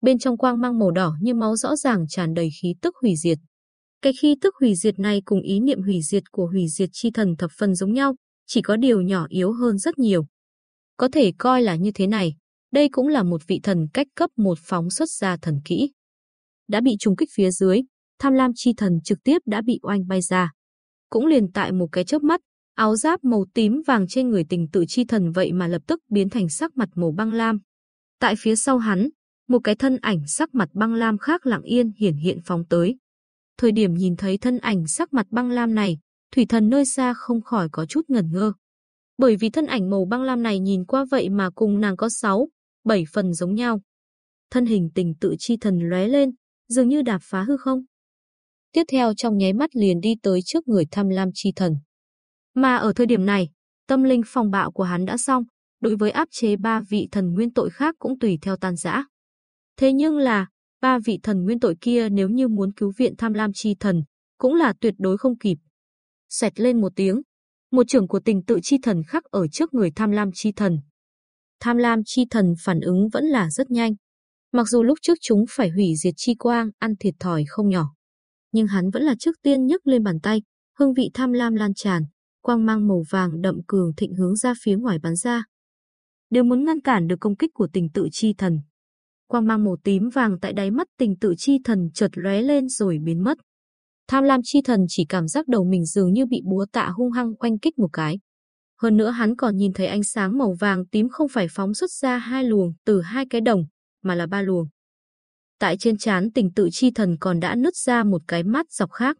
Bên trong quang mang màu đỏ như máu rõ ràng tràn đầy khí tức hủy diệt. Cái khí tức hủy diệt này cùng ý niệm hủy diệt của hủy diệt chi thần thập phần giống nhau, chỉ có điều nhỏ yếu hơn rất nhiều. Có thể coi là như thế này, đây cũng là một vị thần cách cấp một phóng xuất ra thần kỹ. Đã bị trùng kích phía dưới, tham lam chi thần trực tiếp đã bị oanh bay ra. Cũng liền tại một cái chớp mắt, áo giáp màu tím vàng trên người tình tự chi thần vậy mà lập tức biến thành sắc mặt màu băng lam. Tại phía sau hắn, một cái thân ảnh sắc mặt băng lam khác lặng yên hiển hiện phóng tới. Thời điểm nhìn thấy thân ảnh sắc mặt băng lam này, thủy thần nơi xa không khỏi có chút ngẩn ngơ. Bởi vì thân ảnh màu băng lam này nhìn qua vậy mà cùng nàng có sáu, bảy phần giống nhau. Thân hình tình tự chi thần lóe lên, dường như đạp phá hư không. Tiếp theo trong nháy mắt liền đi tới trước người tham lam chi thần. Mà ở thời điểm này, tâm linh phong bạo của hắn đã xong, đối với áp chế ba vị thần nguyên tội khác cũng tùy theo tan rã. Thế nhưng là, ba vị thần nguyên tội kia nếu như muốn cứu viện tham lam chi thần, cũng là tuyệt đối không kịp. Xẹt lên một tiếng, một trưởng của tình tự chi thần khắc ở trước người tham lam chi thần. Tham lam chi thần phản ứng vẫn là rất nhanh. Mặc dù lúc trước chúng phải hủy diệt chi quang, ăn thiệt thòi không nhỏ. Nhưng hắn vẫn là trước tiên nhấc lên bàn tay, hương vị tham lam lan tràn, quang mang màu vàng đậm cường thịnh hướng ra phía ngoài bắn ra. Đều muốn ngăn cản được công kích của tình tự chi thần. Quang mang màu tím vàng tại đáy mắt tình tự chi thần chợt lóe lên rồi biến mất. Tham lam chi thần chỉ cảm giác đầu mình dường như bị búa tạ hung hăng quanh kích một cái. Hơn nữa hắn còn nhìn thấy ánh sáng màu vàng tím không phải phóng xuất ra hai luồng từ hai cái đồng, mà là ba luồng. Tại trên trán tình tự chi thần còn đã nứt ra một cái mắt dọc khác.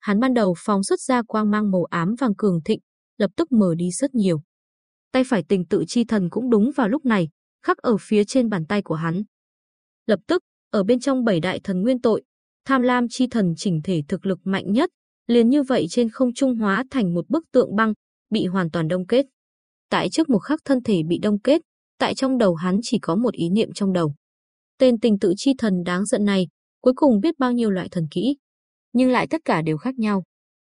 Hắn ban đầu phóng xuất ra quang mang màu ám vàng cường thịnh, lập tức mở đi rất nhiều. Tay phải tình tự chi thần cũng đúng vào lúc này, khắc ở phía trên bàn tay của hắn. Lập tức, ở bên trong bảy đại thần nguyên tội, tham lam chi thần chỉnh thể thực lực mạnh nhất, liền như vậy trên không trung hóa thành một bức tượng băng, bị hoàn toàn đông kết. Tại trước một khắc thân thể bị đông kết, tại trong đầu hắn chỉ có một ý niệm trong đầu. Tên tình tự chi thần đáng giận này, cuối cùng biết bao nhiêu loại thần kỹ, nhưng lại tất cả đều khác nhau.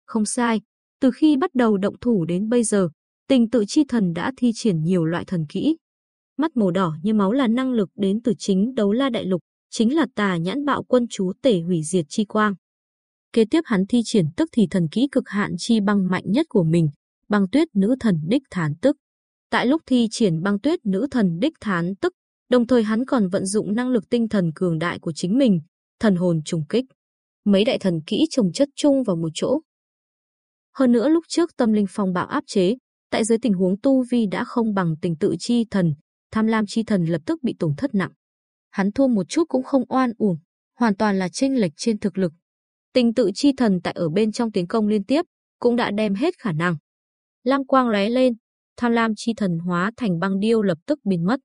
Không sai, từ khi bắt đầu động thủ đến bây giờ, tình tự chi thần đã thi triển nhiều loại thần kỹ. Mắt màu đỏ như máu là năng lực đến từ chính đấu la đại lục, chính là tà nhãn bạo quân chú tể hủy diệt chi quang. Kế tiếp hắn thi triển tức thì thần kỹ cực hạn chi băng mạnh nhất của mình, băng tuyết nữ thần đích thán tức. Tại lúc thi triển băng tuyết nữ thần đích thán tức, đồng thời hắn còn vận dụng năng lực tinh thần cường đại của chính mình, thần hồn trùng kích. Mấy đại thần kỹ trồng chất chung vào một chỗ. Hơn nữa lúc trước tâm linh phong bạo áp chế, tại dưới tình huống tu vi đã không bằng tình tự chi thần, tham lam chi thần lập tức bị tổn thất nặng. Hắn thua một chút cũng không oan uổng, hoàn toàn là chênh lệch trên thực lực. Tình tự chi thần tại ở bên trong tiến công liên tiếp, cũng đã đem hết khả năng. Lam quang lóe lên, tham lam chi thần hóa thành băng điêu lập tức biến mất.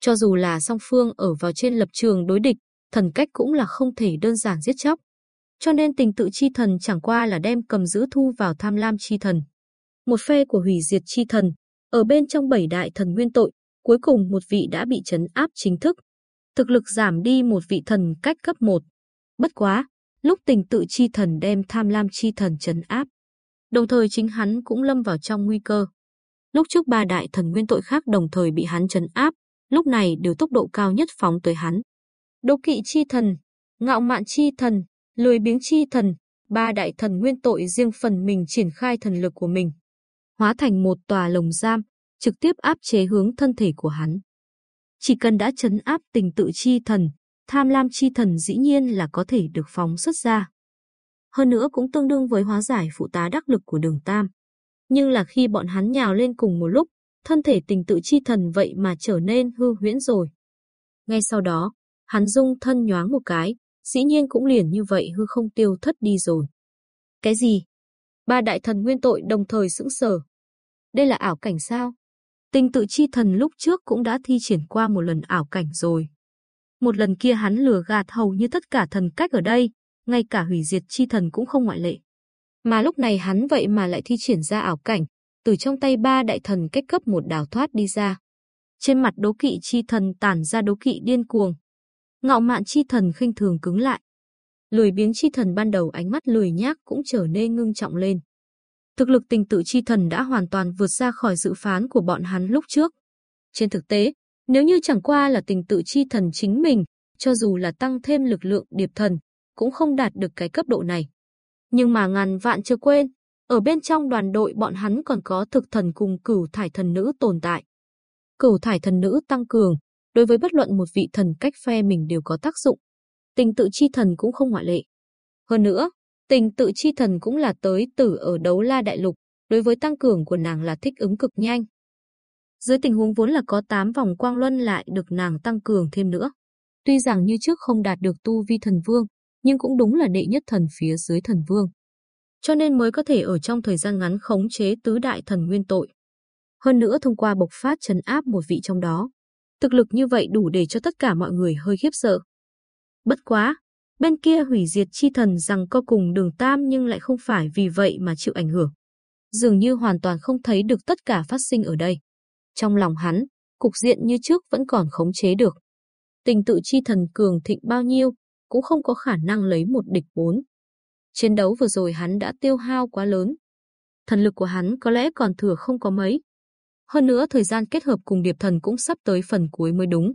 Cho dù là song phương ở vào trên lập trường đối địch, thần cách cũng là không thể đơn giản giết chóc. Cho nên tình tự chi thần chẳng qua là đem cầm giữ thu vào tham lam chi thần. Một phe của hủy diệt chi thần, ở bên trong bảy đại thần nguyên tội, cuối cùng một vị đã bị trấn áp chính thức. Thực lực giảm đi một vị thần cách cấp 1. Bất quá, lúc tình tự chi thần đem tham lam chi thần trấn áp. Đồng thời chính hắn cũng lâm vào trong nguy cơ. Lúc trước ba đại thần nguyên tội khác đồng thời bị hắn trấn áp, lúc này đều tốc độ cao nhất phóng tới hắn. Đố kỵ chi thần, ngạo mạn chi thần, lười biếng chi thần, ba đại thần nguyên tội riêng phần mình triển khai thần lực của mình. Hóa thành một tòa lồng giam, trực tiếp áp chế hướng thân thể của hắn. Chỉ cần đã chấn áp tình tự chi thần, tham lam chi thần dĩ nhiên là có thể được phóng xuất ra. Hơn nữa cũng tương đương với hóa giải phụ tá đắc lực của đường Tam. Nhưng là khi bọn hắn nhào lên cùng một lúc, thân thể tình tự chi thần vậy mà trở nên hư huyễn rồi. Ngay sau đó, hắn dung thân nhoáng một cái, dĩ nhiên cũng liền như vậy hư không tiêu thất đi rồi. Cái gì? Ba đại thần nguyên tội đồng thời sững sờ. Đây là ảo cảnh sao? Tình tự chi thần lúc trước cũng đã thi triển qua một lần ảo cảnh rồi. Một lần kia hắn lừa gạt hầu như tất cả thần cách ở đây, ngay cả hủy diệt chi thần cũng không ngoại lệ. Mà lúc này hắn vậy mà lại thi triển ra ảo cảnh, từ trong tay ba đại thần cách cấp một đào thoát đi ra. Trên mặt đố kỵ chi thần tản ra đố kỵ điên cuồng. Ngạo mạn chi thần khinh thường cứng lại. Lười biếng chi thần ban đầu ánh mắt lười nhác cũng trở nên ngưng trọng lên. Thực lực tình tự chi thần đã hoàn toàn vượt ra khỏi dự phán của bọn hắn lúc trước. Trên thực tế, nếu như chẳng qua là tình tự chi thần chính mình, cho dù là tăng thêm lực lượng điệp thần, cũng không đạt được cái cấp độ này. Nhưng mà ngàn vạn chưa quên, ở bên trong đoàn đội bọn hắn còn có thực thần cùng cửu thải thần nữ tồn tại. Cửu thải thần nữ tăng cường, đối với bất luận một vị thần cách phe mình đều có tác dụng. Tình tự chi thần cũng không ngoại lệ. Hơn nữa, tình tự chi thần cũng là tới tử ở đấu la đại lục, đối với tăng cường của nàng là thích ứng cực nhanh. Dưới tình huống vốn là có 8 vòng quang luân lại được nàng tăng cường thêm nữa. Tuy rằng như trước không đạt được tu vi thần vương, nhưng cũng đúng là đệ nhất thần phía dưới thần vương. Cho nên mới có thể ở trong thời gian ngắn khống chế tứ đại thần nguyên tội. Hơn nữa thông qua bộc phát trấn áp một vị trong đó. Thực lực như vậy đủ để cho tất cả mọi người hơi khiếp sợ. Bất quá, bên kia hủy diệt chi thần rằng co cùng đường tam nhưng lại không phải vì vậy mà chịu ảnh hưởng. Dường như hoàn toàn không thấy được tất cả phát sinh ở đây. Trong lòng hắn, cục diện như trước vẫn còn khống chế được. Tình tự chi thần cường thịnh bao nhiêu, cũng không có khả năng lấy một địch bốn. Chiến đấu vừa rồi hắn đã tiêu hao quá lớn. Thần lực của hắn có lẽ còn thừa không có mấy. Hơn nữa thời gian kết hợp cùng điệp thần cũng sắp tới phần cuối mới đúng.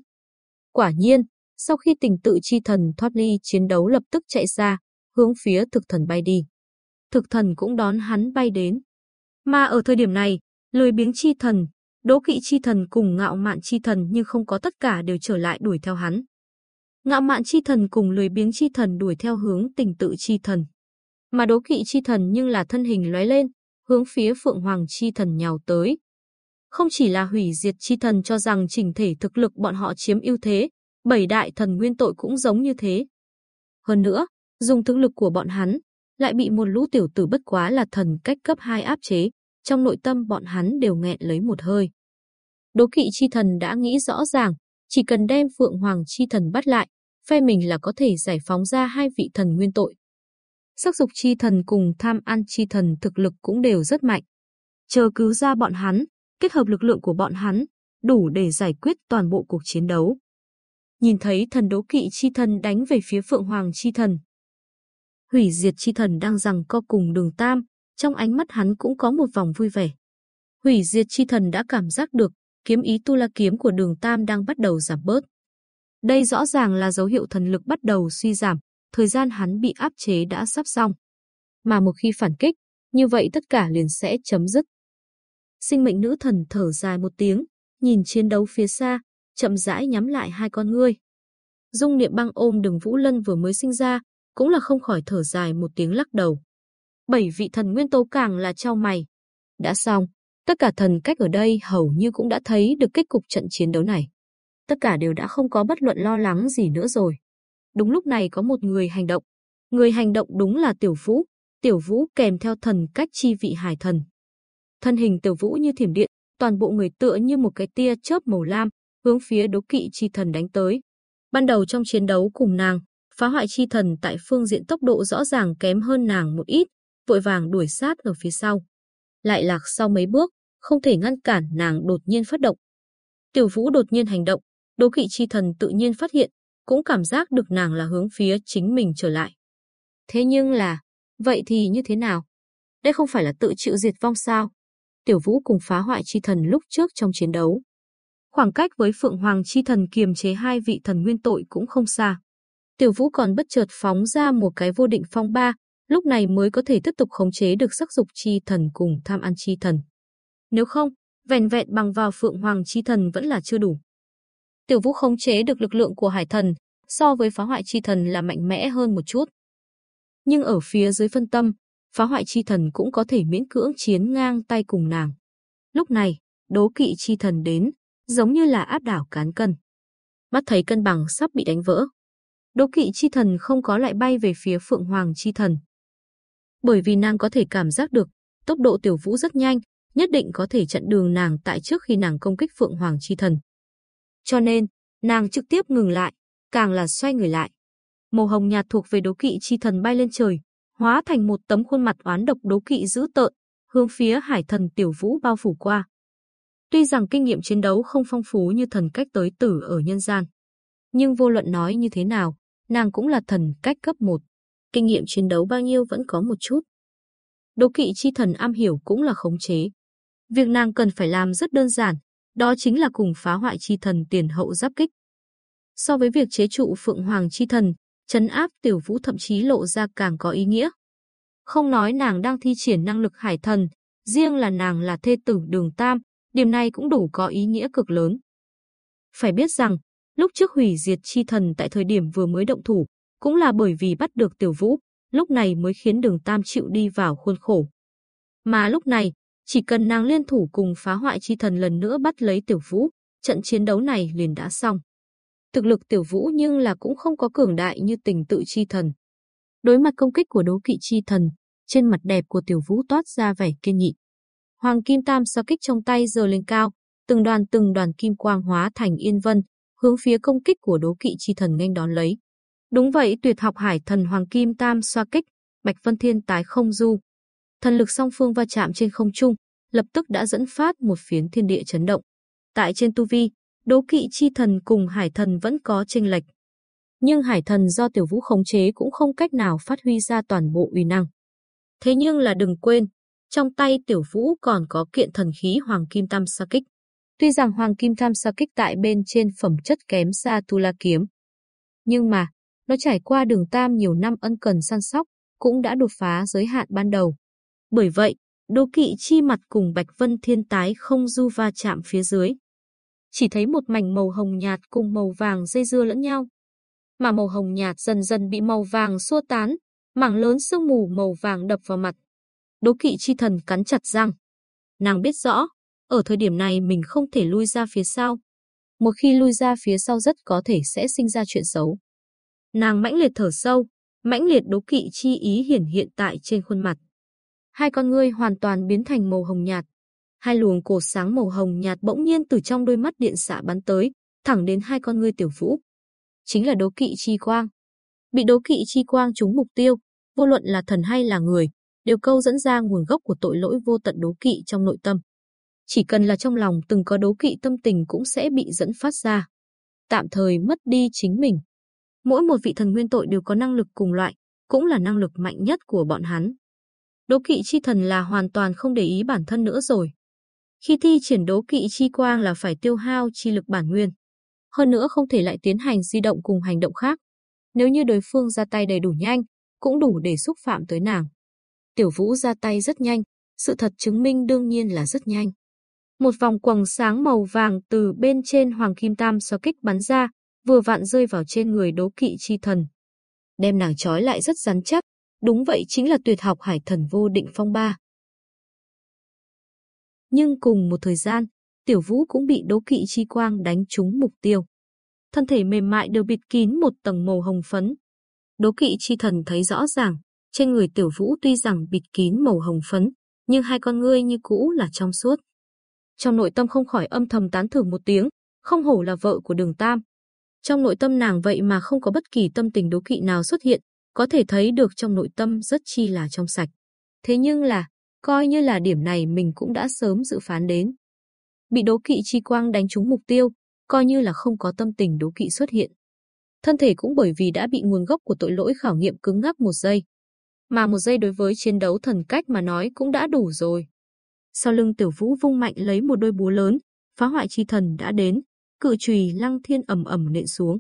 Quả nhiên, sau khi tình tự chi thần thoát ly chiến đấu lập tức chạy ra, hướng phía thực thần bay đi. Thực thần cũng đón hắn bay đến. Mà ở thời điểm này, lười biếng chi thần, đố kỵ chi thần cùng ngạo mạn chi thần nhưng không có tất cả đều trở lại đuổi theo hắn. Ngạo mạn chi thần cùng lười biếng chi thần đuổi theo hướng tình tự chi thần. Mà đố kỵ chi thần nhưng là thân hình lóe lên, hướng phía phượng hoàng chi thần nhào tới. Không chỉ là hủy diệt chi thần cho rằng chỉnh thể thực lực bọn họ chiếm ưu thế, bảy đại thần nguyên tội cũng giống như thế. Hơn nữa, dùng thực lực của bọn hắn, lại bị một lũ tiểu tử bất quá là thần cách cấp 2 áp chế, trong nội tâm bọn hắn đều nghẹn lấy một hơi. Đố kỵ chi thần đã nghĩ rõ ràng, chỉ cần đem Phượng Hoàng chi thần bắt lại, phe mình là có thể giải phóng ra hai vị thần nguyên tội. Sắc dục chi thần cùng tham ăn chi thần thực lực cũng đều rất mạnh. Chờ cứu ra bọn hắn, kết hợp lực lượng của bọn hắn, đủ để giải quyết toàn bộ cuộc chiến đấu. nhìn thấy thần đấu kỵ chi thần đánh về phía Phượng Hoàng chi thần. Hủy diệt chi thần đang rằng co cùng đường Tam, trong ánh mắt hắn cũng có một vòng vui vẻ. Hủy diệt chi thần đã cảm giác được kiếm ý tu la kiếm của đường Tam đang bắt đầu giảm bớt. Đây rõ ràng là dấu hiệu thần lực bắt đầu suy giảm, thời gian hắn bị áp chế đã sắp xong. Mà một khi phản kích, như vậy tất cả liền sẽ chấm dứt. Sinh mệnh nữ thần thở dài một tiếng, nhìn chiến đấu phía xa, chậm rãi nhắm lại hai con ngươi. Dung niệm băng ôm đường Vũ Lân vừa mới sinh ra, cũng là không khỏi thở dài một tiếng lắc đầu. Bảy vị thần nguyên tố càng là trao mày. Đã xong, tất cả thần cách ở đây hầu như cũng đã thấy được kết cục trận chiến đấu này. Tất cả đều đã không có bất luận lo lắng gì nữa rồi. Đúng lúc này có một người hành động. Người hành động đúng là Tiểu Vũ. Tiểu Vũ kèm theo thần cách chi vị hải thần. Thân hình Tiểu Vũ như thiểm điện, toàn bộ người tựa như một cái tia chớp màu lam, hướng phía đấu kỵ chi thần đánh tới. Ban đầu trong chiến đấu cùng nàng, phá hoại chi thần tại phương diện tốc độ rõ ràng kém hơn nàng một ít, vội vàng đuổi sát ở phía sau. Lại lạc sau mấy bước, không thể ngăn cản nàng đột nhiên phát động. Tiểu Vũ đột nhiên hành động, Đố kỵ chi thần tự nhiên phát hiện, cũng cảm giác được nàng là hướng phía chính mình trở lại. Thế nhưng là, vậy thì như thế nào? Đây không phải là tự chịu diệt vong sao? Tiểu Vũ cùng phá hoại chi thần lúc trước trong chiến đấu. Khoảng cách với Phượng Hoàng chi thần kiềm chế hai vị thần nguyên tội cũng không xa. Tiểu Vũ còn bất chợt phóng ra một cái vô định phong ba, lúc này mới có thể tiếp tục khống chế được sắc dục chi thần cùng tham ăn chi thần. Nếu không, vẹn vẹn bằng vào Phượng Hoàng chi thần vẫn là chưa đủ. Tiểu Vũ khống chế được lực lượng của Hải Thần, so với phá hoại chi thần là mạnh mẽ hơn một chút. Nhưng ở phía dưới phân tâm, phá hoại chi thần cũng có thể miễn cưỡng chiến ngang tay cùng nàng. Lúc này, đố kỵ chi thần đến, giống như là áp đảo cán cân. Mắt thấy cân bằng sắp bị đánh vỡ. Đố kỵ chi thần không có lại bay về phía Phượng Hoàng chi thần. Bởi vì nàng có thể cảm giác được, tốc độ tiểu vũ rất nhanh, nhất định có thể chặn đường nàng tại trước khi nàng công kích Phượng Hoàng chi thần. Cho nên, nàng trực tiếp ngừng lại, càng là xoay người lại. Màu hồng nhạt thuộc về đố kỵ chi thần bay lên trời, hóa thành một tấm khuôn mặt oán độc đố kỵ dữ tợn, hướng phía hải thần tiểu vũ bao phủ qua. Tuy rằng kinh nghiệm chiến đấu không phong phú như thần cách tới tử ở nhân gian, nhưng vô luận nói như thế nào, nàng cũng là thần cách cấp 1. Kinh nghiệm chiến đấu bao nhiêu vẫn có một chút. Đố kỵ chi thần am hiểu cũng là khống chế. Việc nàng cần phải làm rất đơn giản, đó chính là cùng phá hoại chi thần tiền hậu giáp kích. So với việc chế trụ Phượng Hoàng chi thần, chấn áp tiểu vũ thậm chí lộ ra càng có ý nghĩa. Không nói nàng đang thi triển năng lực hải thần, riêng là nàng là thê tử đường tam, điểm này cũng đủ có ý nghĩa cực lớn. Phải biết rằng, lúc trước hủy diệt chi thần tại thời điểm vừa mới động thủ, cũng là bởi vì bắt được tiểu vũ, lúc này mới khiến đường tam chịu đi vào khuôn khổ. Mà lúc này, chỉ cần nàng liên thủ cùng phá hoại chi thần lần nữa bắt lấy tiểu vũ, trận chiến đấu này liền đã xong. Thực lực tiểu vũ nhưng là cũng không có cường đại như tình tự chi thần. Đối mặt công kích của đố kỵ chi thần, trên mặt đẹp của tiểu vũ toát ra vẻ kiên nghị. Hoàng kim tam so kích trong tay giờ lên cao, từng đoàn từng đoàn kim quang hóa thành yên vân, hướng phía công kích của đố kỵ chi thần nghênh đón lấy. Đúng vậy, tuyệt học hải thần hoàng kim tam xoa kích, bạch vân thiên tái không du, thần lực song phương va chạm trên không trung, lập tức đã dẫn phát một phiến thiên địa chấn động. Tại trên tu vi, đố kỵ chi thần cùng hải thần vẫn có chênh lệch. Nhưng hải thần do tiểu vũ khống chế cũng không cách nào phát huy ra toàn bộ uy năng. Thế nhưng là đừng quên, trong tay tiểu vũ còn có kiện thần khí hoàng kim tam sa kích. Tuy rằng hoàng kim tam sa kích tại bên trên phẩm chất kém xa tu la kiếm. Nhưng mà, nó trải qua đường tam nhiều năm ân cần săn sóc, cũng đã đột phá giới hạn ban đầu. Bởi vậy, đô kỵ chi mặt cùng Bạch Vân Thiên tái không du va chạm phía dưới. Chỉ thấy một mảnh màu hồng nhạt cùng màu vàng dây dưa lẫn nhau. Mà màu hồng nhạt dần dần bị màu vàng xua tán, mảng lớn sương mù màu vàng đập vào mặt. Đố kỵ chi thần cắn chặt răng. Nàng biết rõ, ở thời điểm này mình không thể lui ra phía sau. Một khi lui ra phía sau rất có thể sẽ sinh ra chuyện xấu. Nàng mãnh liệt thở sâu, mãnh liệt đố kỵ chi ý hiển hiện tại trên khuôn mặt hai con ngươi hoàn toàn biến thành màu hồng nhạt. Hai luồng cổ sáng màu hồng nhạt bỗng nhiên từ trong đôi mắt điện xạ bắn tới, thẳng đến hai con ngươi tiểu vũ. Chính là đố kỵ chi quang. Bị đố kỵ chi quang trúng mục tiêu, vô luận là thần hay là người, đều câu dẫn ra nguồn gốc của tội lỗi vô tận đố kỵ trong nội tâm. Chỉ cần là trong lòng từng có đố kỵ tâm tình cũng sẽ bị dẫn phát ra. tạm thời mất đi chính mình. Mỗi một vị thần nguyên tội đều có năng lực cùng loại, cũng là năng lực mạnh nhất của bọn hắn. Đố kỵ chi thần là hoàn toàn không để ý bản thân nữa rồi. Khi thi triển đấu kỵ chi quang là phải tiêu hao chi lực bản nguyên. Hơn nữa không thể lại tiến hành di động cùng hành động khác. Nếu như đối phương ra tay đầy đủ nhanh, cũng đủ để xúc phạm tới nàng. Tiểu Vũ ra tay rất nhanh, sự thật chứng minh đương nhiên là rất nhanh. Một vòng quầng sáng màu vàng từ bên trên Hoàng Kim Tam so kích bắn ra, vừa vặn rơi vào trên người đấu kỵ chi thần. Đem nàng trói lại rất rắn chắc, đúng vậy chính là tuyệt học hải thần vô định phong ba. Nhưng cùng một thời gian, Tiểu Vũ cũng bị đố kỵ chi quang đánh trúng mục tiêu. Thân thể mềm mại đều bịt kín một tầng màu hồng phấn. Đố kỵ chi thần thấy rõ ràng, trên người Tiểu Vũ tuy rằng bịt kín màu hồng phấn, nhưng hai con ngươi như cũ là trong suốt. Trong nội tâm không khỏi âm thầm tán thưởng một tiếng, không hổ là vợ của đường Tam. Trong nội tâm nàng vậy mà không có bất kỳ tâm tình đố kỵ nào xuất hiện, có thể thấy được trong nội tâm rất chi là trong sạch. Thế nhưng là, coi như là điểm này mình cũng đã sớm dự phán đến. Bị đố kỵ chi quang đánh trúng mục tiêu, coi như là không có tâm tình đố kỵ xuất hiện. Thân thể cũng bởi vì đã bị nguồn gốc của tội lỗi khảo nghiệm cứng ngắc một giây. Mà một giây đối với chiến đấu thần cách mà nói cũng đã đủ rồi. Sau lưng tiểu vũ vung mạnh lấy một đôi búa lớn, phá hoại chi thần đã đến, cự chùy lăng thiên ầm ầm nện xuống.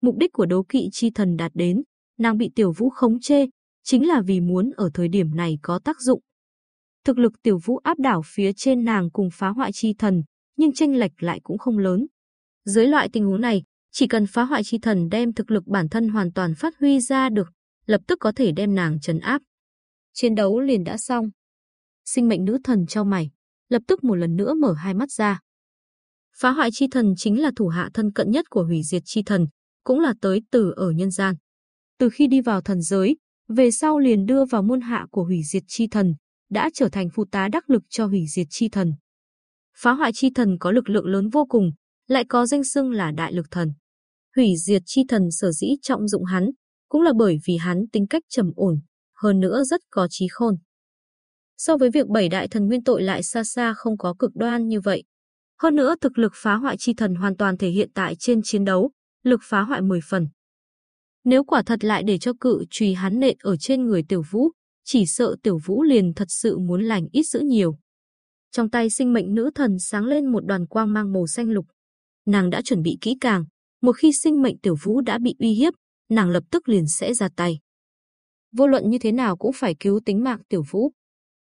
Mục đích của đấu kỵ chi thần đạt đến, nàng bị tiểu vũ khống chê, chính là vì muốn ở thời điểm này có tác dụng. Thực lực tiểu vũ áp đảo phía trên nàng cùng phá hoại chi thần, nhưng tranh lệch lại cũng không lớn. Dưới loại tình huống này, chỉ cần phá hoại chi thần đem thực lực bản thân hoàn toàn phát huy ra được, lập tức có thể đem nàng trấn áp. Chiến đấu liền đã xong. Sinh mệnh nữ thần cho mày, lập tức một lần nữa mở hai mắt ra. Phá hoại chi thần chính là thủ hạ thân cận nhất của hủy diệt chi thần, cũng là tới từ ở nhân gian. Từ khi đi vào thần giới, về sau liền đưa vào môn hạ của hủy diệt chi thần, đã trở thành phụ tá đắc lực cho hủy diệt chi thần. Phá hoại chi thần có lực lượng lớn vô cùng, lại có danh xưng là đại lực thần. Hủy diệt chi thần sở dĩ trọng dụng hắn, cũng là bởi vì hắn tính cách trầm ổn, hơn nữa rất có trí khôn. So với việc bảy đại thần nguyên tội lại xa xa không có cực đoan như vậy. Hơn nữa thực lực phá hoại chi thần hoàn toàn thể hiện tại trên chiến đấu, lực phá hoại 10 phần. Nếu quả thật lại để cho cự trùy hắn nện ở trên người tiểu vũ, chỉ sợ tiểu vũ liền thật sự muốn lành ít giữ nhiều. Trong tay sinh mệnh nữ thần sáng lên một đoàn quang mang màu xanh lục. Nàng đã chuẩn bị kỹ càng, một khi sinh mệnh tiểu vũ đã bị uy hiếp, nàng lập tức liền sẽ ra tay. Vô luận như thế nào cũng phải cứu tính mạng tiểu vũ.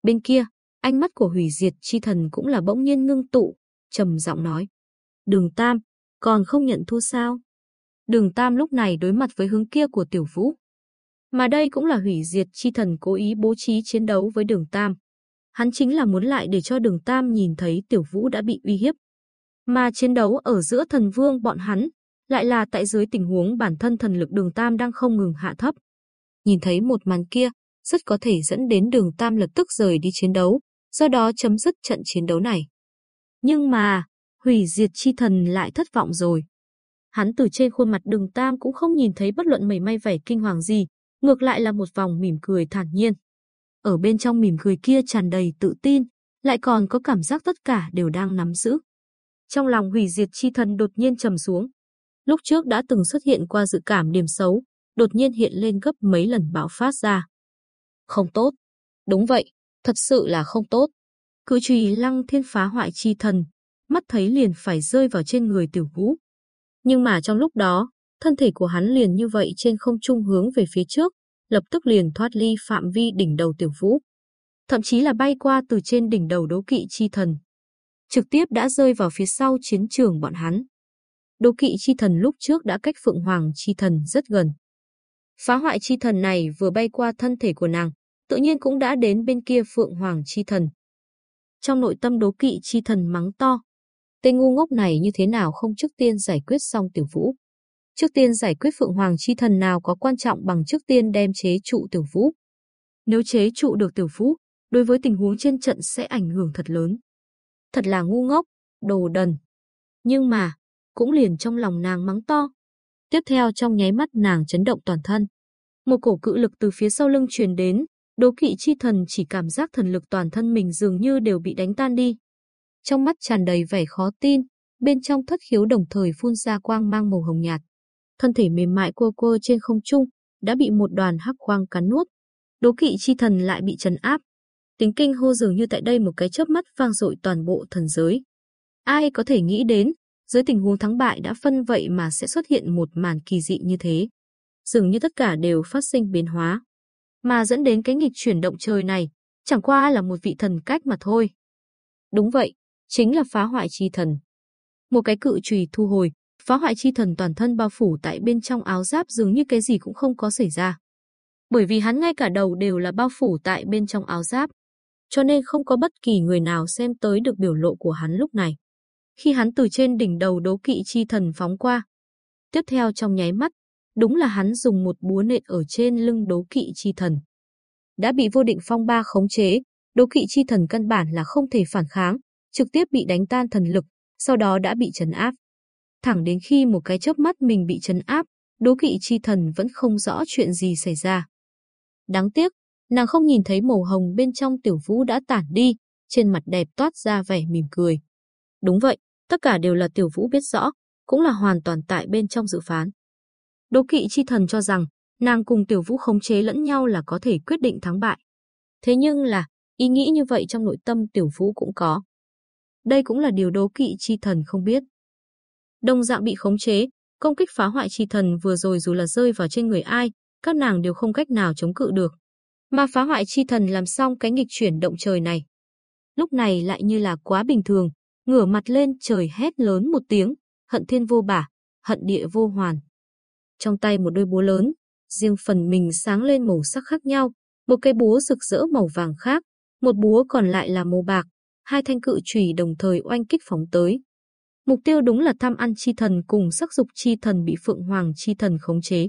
Bên kia, ánh mắt của hủy diệt chi thần cũng là bỗng nhiên ngưng tụ, trầm giọng nói. Đường Tam, còn không nhận thua sao? Đường Tam lúc này đối mặt với hướng kia của tiểu vũ. Mà đây cũng là hủy diệt chi thần cố ý bố trí chiến đấu với đường Tam. Hắn chính là muốn lại để cho đường Tam nhìn thấy tiểu vũ đã bị uy hiếp. Mà chiến đấu ở giữa thần vương bọn hắn, lại là tại dưới tình huống bản thân thần lực đường Tam đang không ngừng hạ thấp. Nhìn thấy một màn kia, rất có thể dẫn đến đường Tam lập tức rời đi chiến đấu, do đó chấm dứt trận chiến đấu này. Nhưng mà, hủy diệt chi thần lại thất vọng rồi. Hắn từ trên khuôn mặt đường Tam cũng không nhìn thấy bất luận mảy may vẻ kinh hoàng gì, ngược lại là một vòng mỉm cười thản nhiên. Ở bên trong mỉm cười kia tràn đầy tự tin, lại còn có cảm giác tất cả đều đang nắm giữ. Trong lòng hủy diệt chi thần đột nhiên trầm xuống. Lúc trước đã từng xuất hiện qua dự cảm điểm xấu, đột nhiên hiện lên gấp mấy lần bạo phát ra. Không tốt. Đúng vậy, thật sự là không tốt. Cự trùy lăng thiên phá hoại chi thần, mắt thấy liền phải rơi vào trên người tiểu vũ. Nhưng mà trong lúc đó, thân thể của hắn liền như vậy trên không trung hướng về phía trước, lập tức liền thoát ly phạm vi đỉnh đầu tiểu vũ. Thậm chí là bay qua từ trên đỉnh đầu đấu kỵ chi thần. Trực tiếp đã rơi vào phía sau chiến trường bọn hắn. Đấu kỵ chi thần lúc trước đã cách Phượng Hoàng chi thần rất gần. Phá hoại chi thần này vừa bay qua thân thể của nàng, tự nhiên cũng đã đến bên kia Phượng Hoàng chi thần. Trong nội tâm đố kỵ chi thần mắng to. Tên ngu ngốc này như thế nào không trước tiên giải quyết xong tiểu vũ. Trước tiên giải quyết Phượng Hoàng chi thần nào có quan trọng bằng trước tiên đem chế trụ tiểu vũ. Nếu chế trụ được tiểu vũ, đối với tình huống trên trận sẽ ảnh hưởng thật lớn. Thật là ngu ngốc, đồ đần. Nhưng mà, cũng liền trong lòng nàng mắng to. Tiếp theo trong nháy mắt nàng chấn động toàn thân. Một cổ cự lực từ phía sau lưng truyền đến, đố kỵ chi thần chỉ cảm giác thần lực toàn thân mình dường như đều bị đánh tan đi. Trong mắt tràn đầy vẻ khó tin, bên trong thất khiếu đồng thời phun ra quang mang màu hồng nhạt. Thân thể mềm mại cô cô trên không trung đã bị một đoàn hắc quang cắn nuốt. Đố kỵ chi thần lại bị trấn áp. Tính kinh hô dường như tại đây một cái chớp mắt vang dội toàn bộ thần giới. Ai có thể nghĩ đến, dưới tình huống thắng bại đã phân vậy mà sẽ xuất hiện một màn kỳ dị như thế. Dường như tất cả đều phát sinh biến hóa. Mà dẫn đến cái nghịch chuyển động trời này, chẳng qua là một vị thần cách mà thôi. Đúng vậy, chính là phá hoại chi thần. Một cái cự chùy thu hồi, phá hoại chi thần toàn thân bao phủ tại bên trong áo giáp dường như cái gì cũng không có xảy ra. Bởi vì hắn ngay cả đầu đều là bao phủ tại bên trong áo giáp, cho nên không có bất kỳ người nào xem tới được biểu lộ của hắn lúc này. Khi hắn từ trên đỉnh đầu đố kỵ chi thần phóng qua, tiếp theo trong nháy mắt, đúng là hắn dùng một búa nện ở trên lưng đố kỵ chi thần. Đã bị vô định phong ba khống chế, đố kỵ chi thần căn bản là không thể phản kháng, trực tiếp bị đánh tan thần lực, sau đó đã bị trấn áp. Thẳng đến khi một cái chớp mắt mình bị trấn áp, đố kỵ chi thần vẫn không rõ chuyện gì xảy ra. Đáng tiếc, nàng không nhìn thấy màu hồng bên trong tiểu vũ đã tản đi, trên mặt đẹp toát ra vẻ mỉm cười. Đúng vậy, tất cả đều là tiểu vũ biết rõ, cũng là hoàn toàn tại bên trong dự phán. Đố kỵ chi thần cho rằng, nàng cùng tiểu vũ khống chế lẫn nhau là có thể quyết định thắng bại. Thế nhưng là, ý nghĩ như vậy trong nội tâm tiểu vũ cũng có. Đây cũng là điều đố kỵ chi thần không biết. Đồng dạng bị khống chế, công kích phá hoại chi thần vừa rồi dù là rơi vào trên người ai, các nàng đều không cách nào chống cự được. Mà phá hoại chi thần làm xong cái nghịch chuyển động trời này. Lúc này lại như là quá bình thường, ngửa mặt lên trời hét lớn một tiếng, hận thiên vô bả, hận địa vô hoàn. Trong tay một đôi búa lớn, riêng phần mình sáng lên màu sắc khác nhau, một cây búa rực rỡ màu vàng khác, một búa còn lại là màu bạc, hai thanh cự chùy đồng thời oanh kích phóng tới. Mục tiêu đúng là tham ăn chi thần cùng sắc dục chi thần bị Phượng Hoàng chi thần khống chế.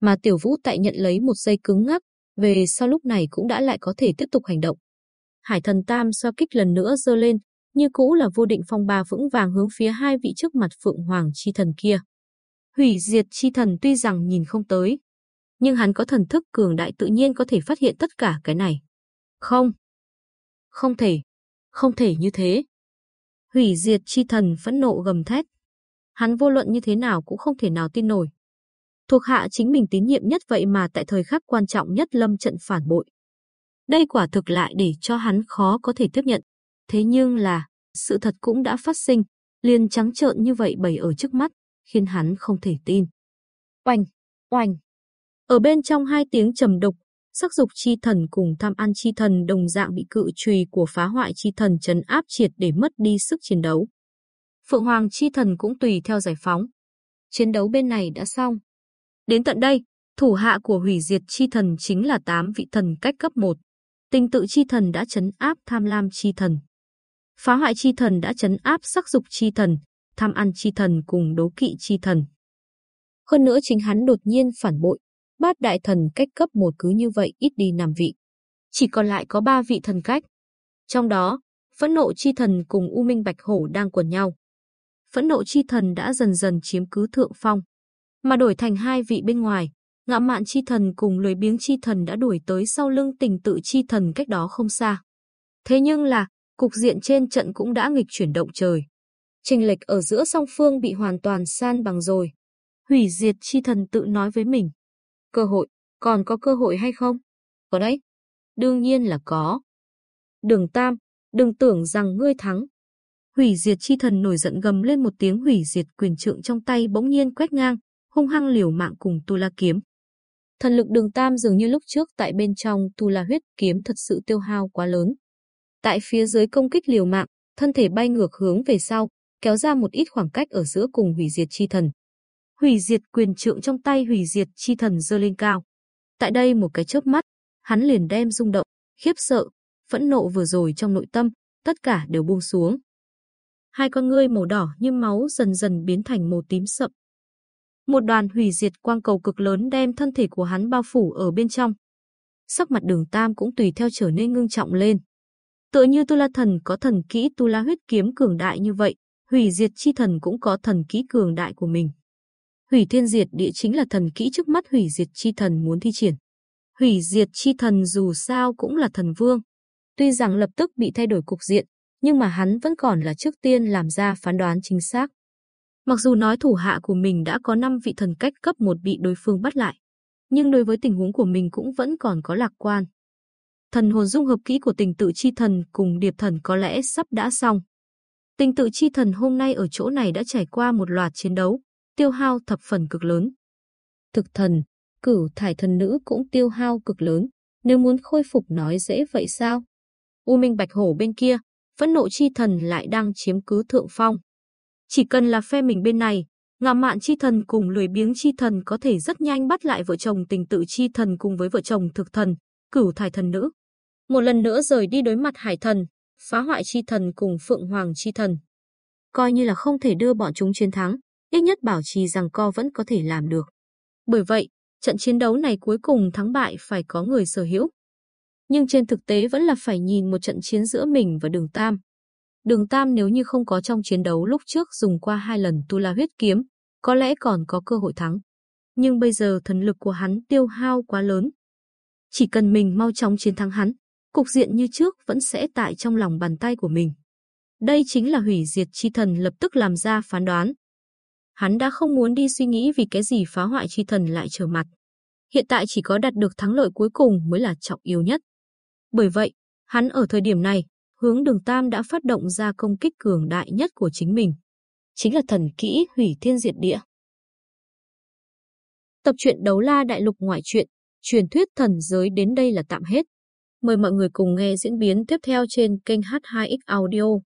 Mà Tiểu Vũ tại nhận lấy một giây cứng ngắc, về sau lúc này cũng đã lại có thể tiếp tục hành động. Hải thần tam so kích lần nữa dơ lên, như cũ là vô định phong ba vững vàng hướng phía hai vị trước mặt Phượng Hoàng chi thần kia. Hủy diệt chi thần tuy rằng nhìn không tới, nhưng hắn có thần thức cường đại tự nhiên có thể phát hiện tất cả cái này. Không. Không thể. Không thể như thế. Hủy diệt chi thần phẫn nộ gầm thét. Hắn vô luận như thế nào cũng không thể nào tin nổi. Thuộc hạ chính mình tín nhiệm nhất vậy mà tại thời khắc quan trọng nhất lâm trận phản bội. Đây quả thực lại để cho hắn khó có thể tiếp nhận. Thế nhưng là, sự thật cũng đã phát sinh, liền trắng trợn như vậy bày ở trước mắt, khiến hắn không thể tin. Oanh, oanh. Ở bên trong hai tiếng trầm độc sắc dục chi thần cùng tham ăn chi thần đồng dạng bị cự trùy của phá hoại chi thần trấn áp triệt để mất đi sức chiến đấu. Phượng Hoàng chi thần cũng tùy theo giải phóng. Chiến đấu bên này đã xong. Đến tận đây, thủ hạ của hủy diệt chi thần chính là 8 vị thần cách cấp 1. Tình tự chi thần đã trấn áp tham lam chi thần. Phá hoại chi thần đã trấn áp sắc dục chi thần, tham ăn chi thần cùng đố kỵ chi thần. Hơn nữa chính hắn đột nhiên phản bội, bát đại thần cách cấp một cứ như vậy ít đi nằm vị. Chỉ còn lại có ba vị thần cách. Trong đó, phẫn nộ chi thần cùng U Minh Bạch Hổ đang quần nhau. Phẫn nộ chi thần đã dần dần chiếm cứ thượng phong, mà đổi thành hai vị bên ngoài, ngã mạn chi thần cùng lười biếng chi thần đã đuổi tới sau lưng tình tự chi thần cách đó không xa. Thế nhưng là, cục diện trên trận cũng đã nghịch chuyển động trời. Trình lệch ở giữa song phương bị hoàn toàn san bằng rồi. Hủy diệt chi thần tự nói với mình. Cơ hội, còn có cơ hội hay không? Có đấy. Đương nhiên là có. Đường Tam, đừng tưởng rằng ngươi thắng. Hủy diệt chi thần nổi giận gầm lên một tiếng hủy diệt quyền trượng trong tay bỗng nhiên quét ngang, hung hăng liều mạng cùng Tu La kiếm. Thần lực đường Tam dường như lúc trước tại bên trong Tu La huyết kiếm thật sự tiêu hao quá lớn. Tại phía dưới công kích liều mạng, thân thể bay ngược hướng về sau, kéo ra một ít khoảng cách ở giữa cùng hủy diệt chi thần. Hủy diệt quyền trượng trong tay hủy diệt chi thần dơ lên cao. Tại đây một cái chớp mắt, hắn liền đem rung động, khiếp sợ, phẫn nộ vừa rồi trong nội tâm, tất cả đều buông xuống. Hai con ngươi màu đỏ như máu dần dần biến thành màu tím sậm. Một đoàn hủy diệt quang cầu cực lớn đem thân thể của hắn bao phủ ở bên trong. Sắc mặt đường Tam cũng tùy theo trở nên ngưng trọng lên. Tựa như Tu La Thần có thần kỹ Tu La huyết kiếm cường đại như vậy, hủy diệt chi thần cũng có thần kỹ cường đại của mình. Hủy thiên diệt địa chính là thần kỹ trước mắt hủy diệt chi thần muốn thi triển. Hủy diệt chi thần dù sao cũng là thần vương. Tuy rằng lập tức bị thay đổi cục diện, nhưng mà hắn vẫn còn là trước tiên làm ra phán đoán chính xác. Mặc dù nói thủ hạ của mình đã có 5 vị thần cách cấp 1 bị đối phương bắt lại, nhưng đối với tình huống của mình cũng vẫn còn có lạc quan. Thần hồn dung hợp kỹ của tình tự chi thần cùng điệp thần có lẽ sắp đã xong. Tình tự chi thần hôm nay ở chỗ này đã trải qua một loạt chiến đấu, tiêu hao thập phần cực lớn. Thực thần, cửu thải thần nữ cũng tiêu hao cực lớn, nếu muốn khôi phục nói dễ vậy sao? U Minh Bạch Hổ bên kia, phẫn nộ chi thần lại đang chiếm cứ thượng phong. Chỉ cần là phe mình bên này, ngạ mạn chi thần cùng lười biếng chi thần có thể rất nhanh bắt lại vợ chồng tình tự chi thần cùng với vợ chồng thực thần, cửu thải thần nữ. Một lần nữa rời đi đối mặt hải thần, phá hoại chi thần cùng phượng hoàng chi thần. Coi như là không thể đưa bọn chúng chiến thắng, ít nhất bảo trì rằng co vẫn có thể làm được. Bởi vậy, trận chiến đấu này cuối cùng thắng bại phải có người sở hữu. Nhưng trên thực tế vẫn là phải nhìn một trận chiến giữa mình và đường Tam. Đường Tam nếu như không có trong chiến đấu lúc trước dùng qua hai lần tu la huyết kiếm, có lẽ còn có cơ hội thắng. Nhưng bây giờ thần lực của hắn tiêu hao quá lớn. Chỉ cần mình mau chóng chiến thắng hắn, cục diện như trước vẫn sẽ tại trong lòng bàn tay của mình. Đây chính là hủy diệt chi thần lập tức làm ra phán đoán. Hắn đã không muốn đi suy nghĩ vì cái gì phá hoại chi thần lại trở mặt. Hiện tại chỉ có đạt được thắng lợi cuối cùng mới là trọng yếu nhất. Bởi vậy, hắn ở thời điểm này, hướng đường Tam đã phát động ra công kích cường đại nhất của chính mình. Chính là thần kỹ hủy thiên diệt địa. Tập truyện đấu la đại lục ngoại truyện, truyền thuyết thần giới đến đây là tạm hết. Mời mọi người cùng nghe diễn biến tiếp theo trên kênh H2X Audio.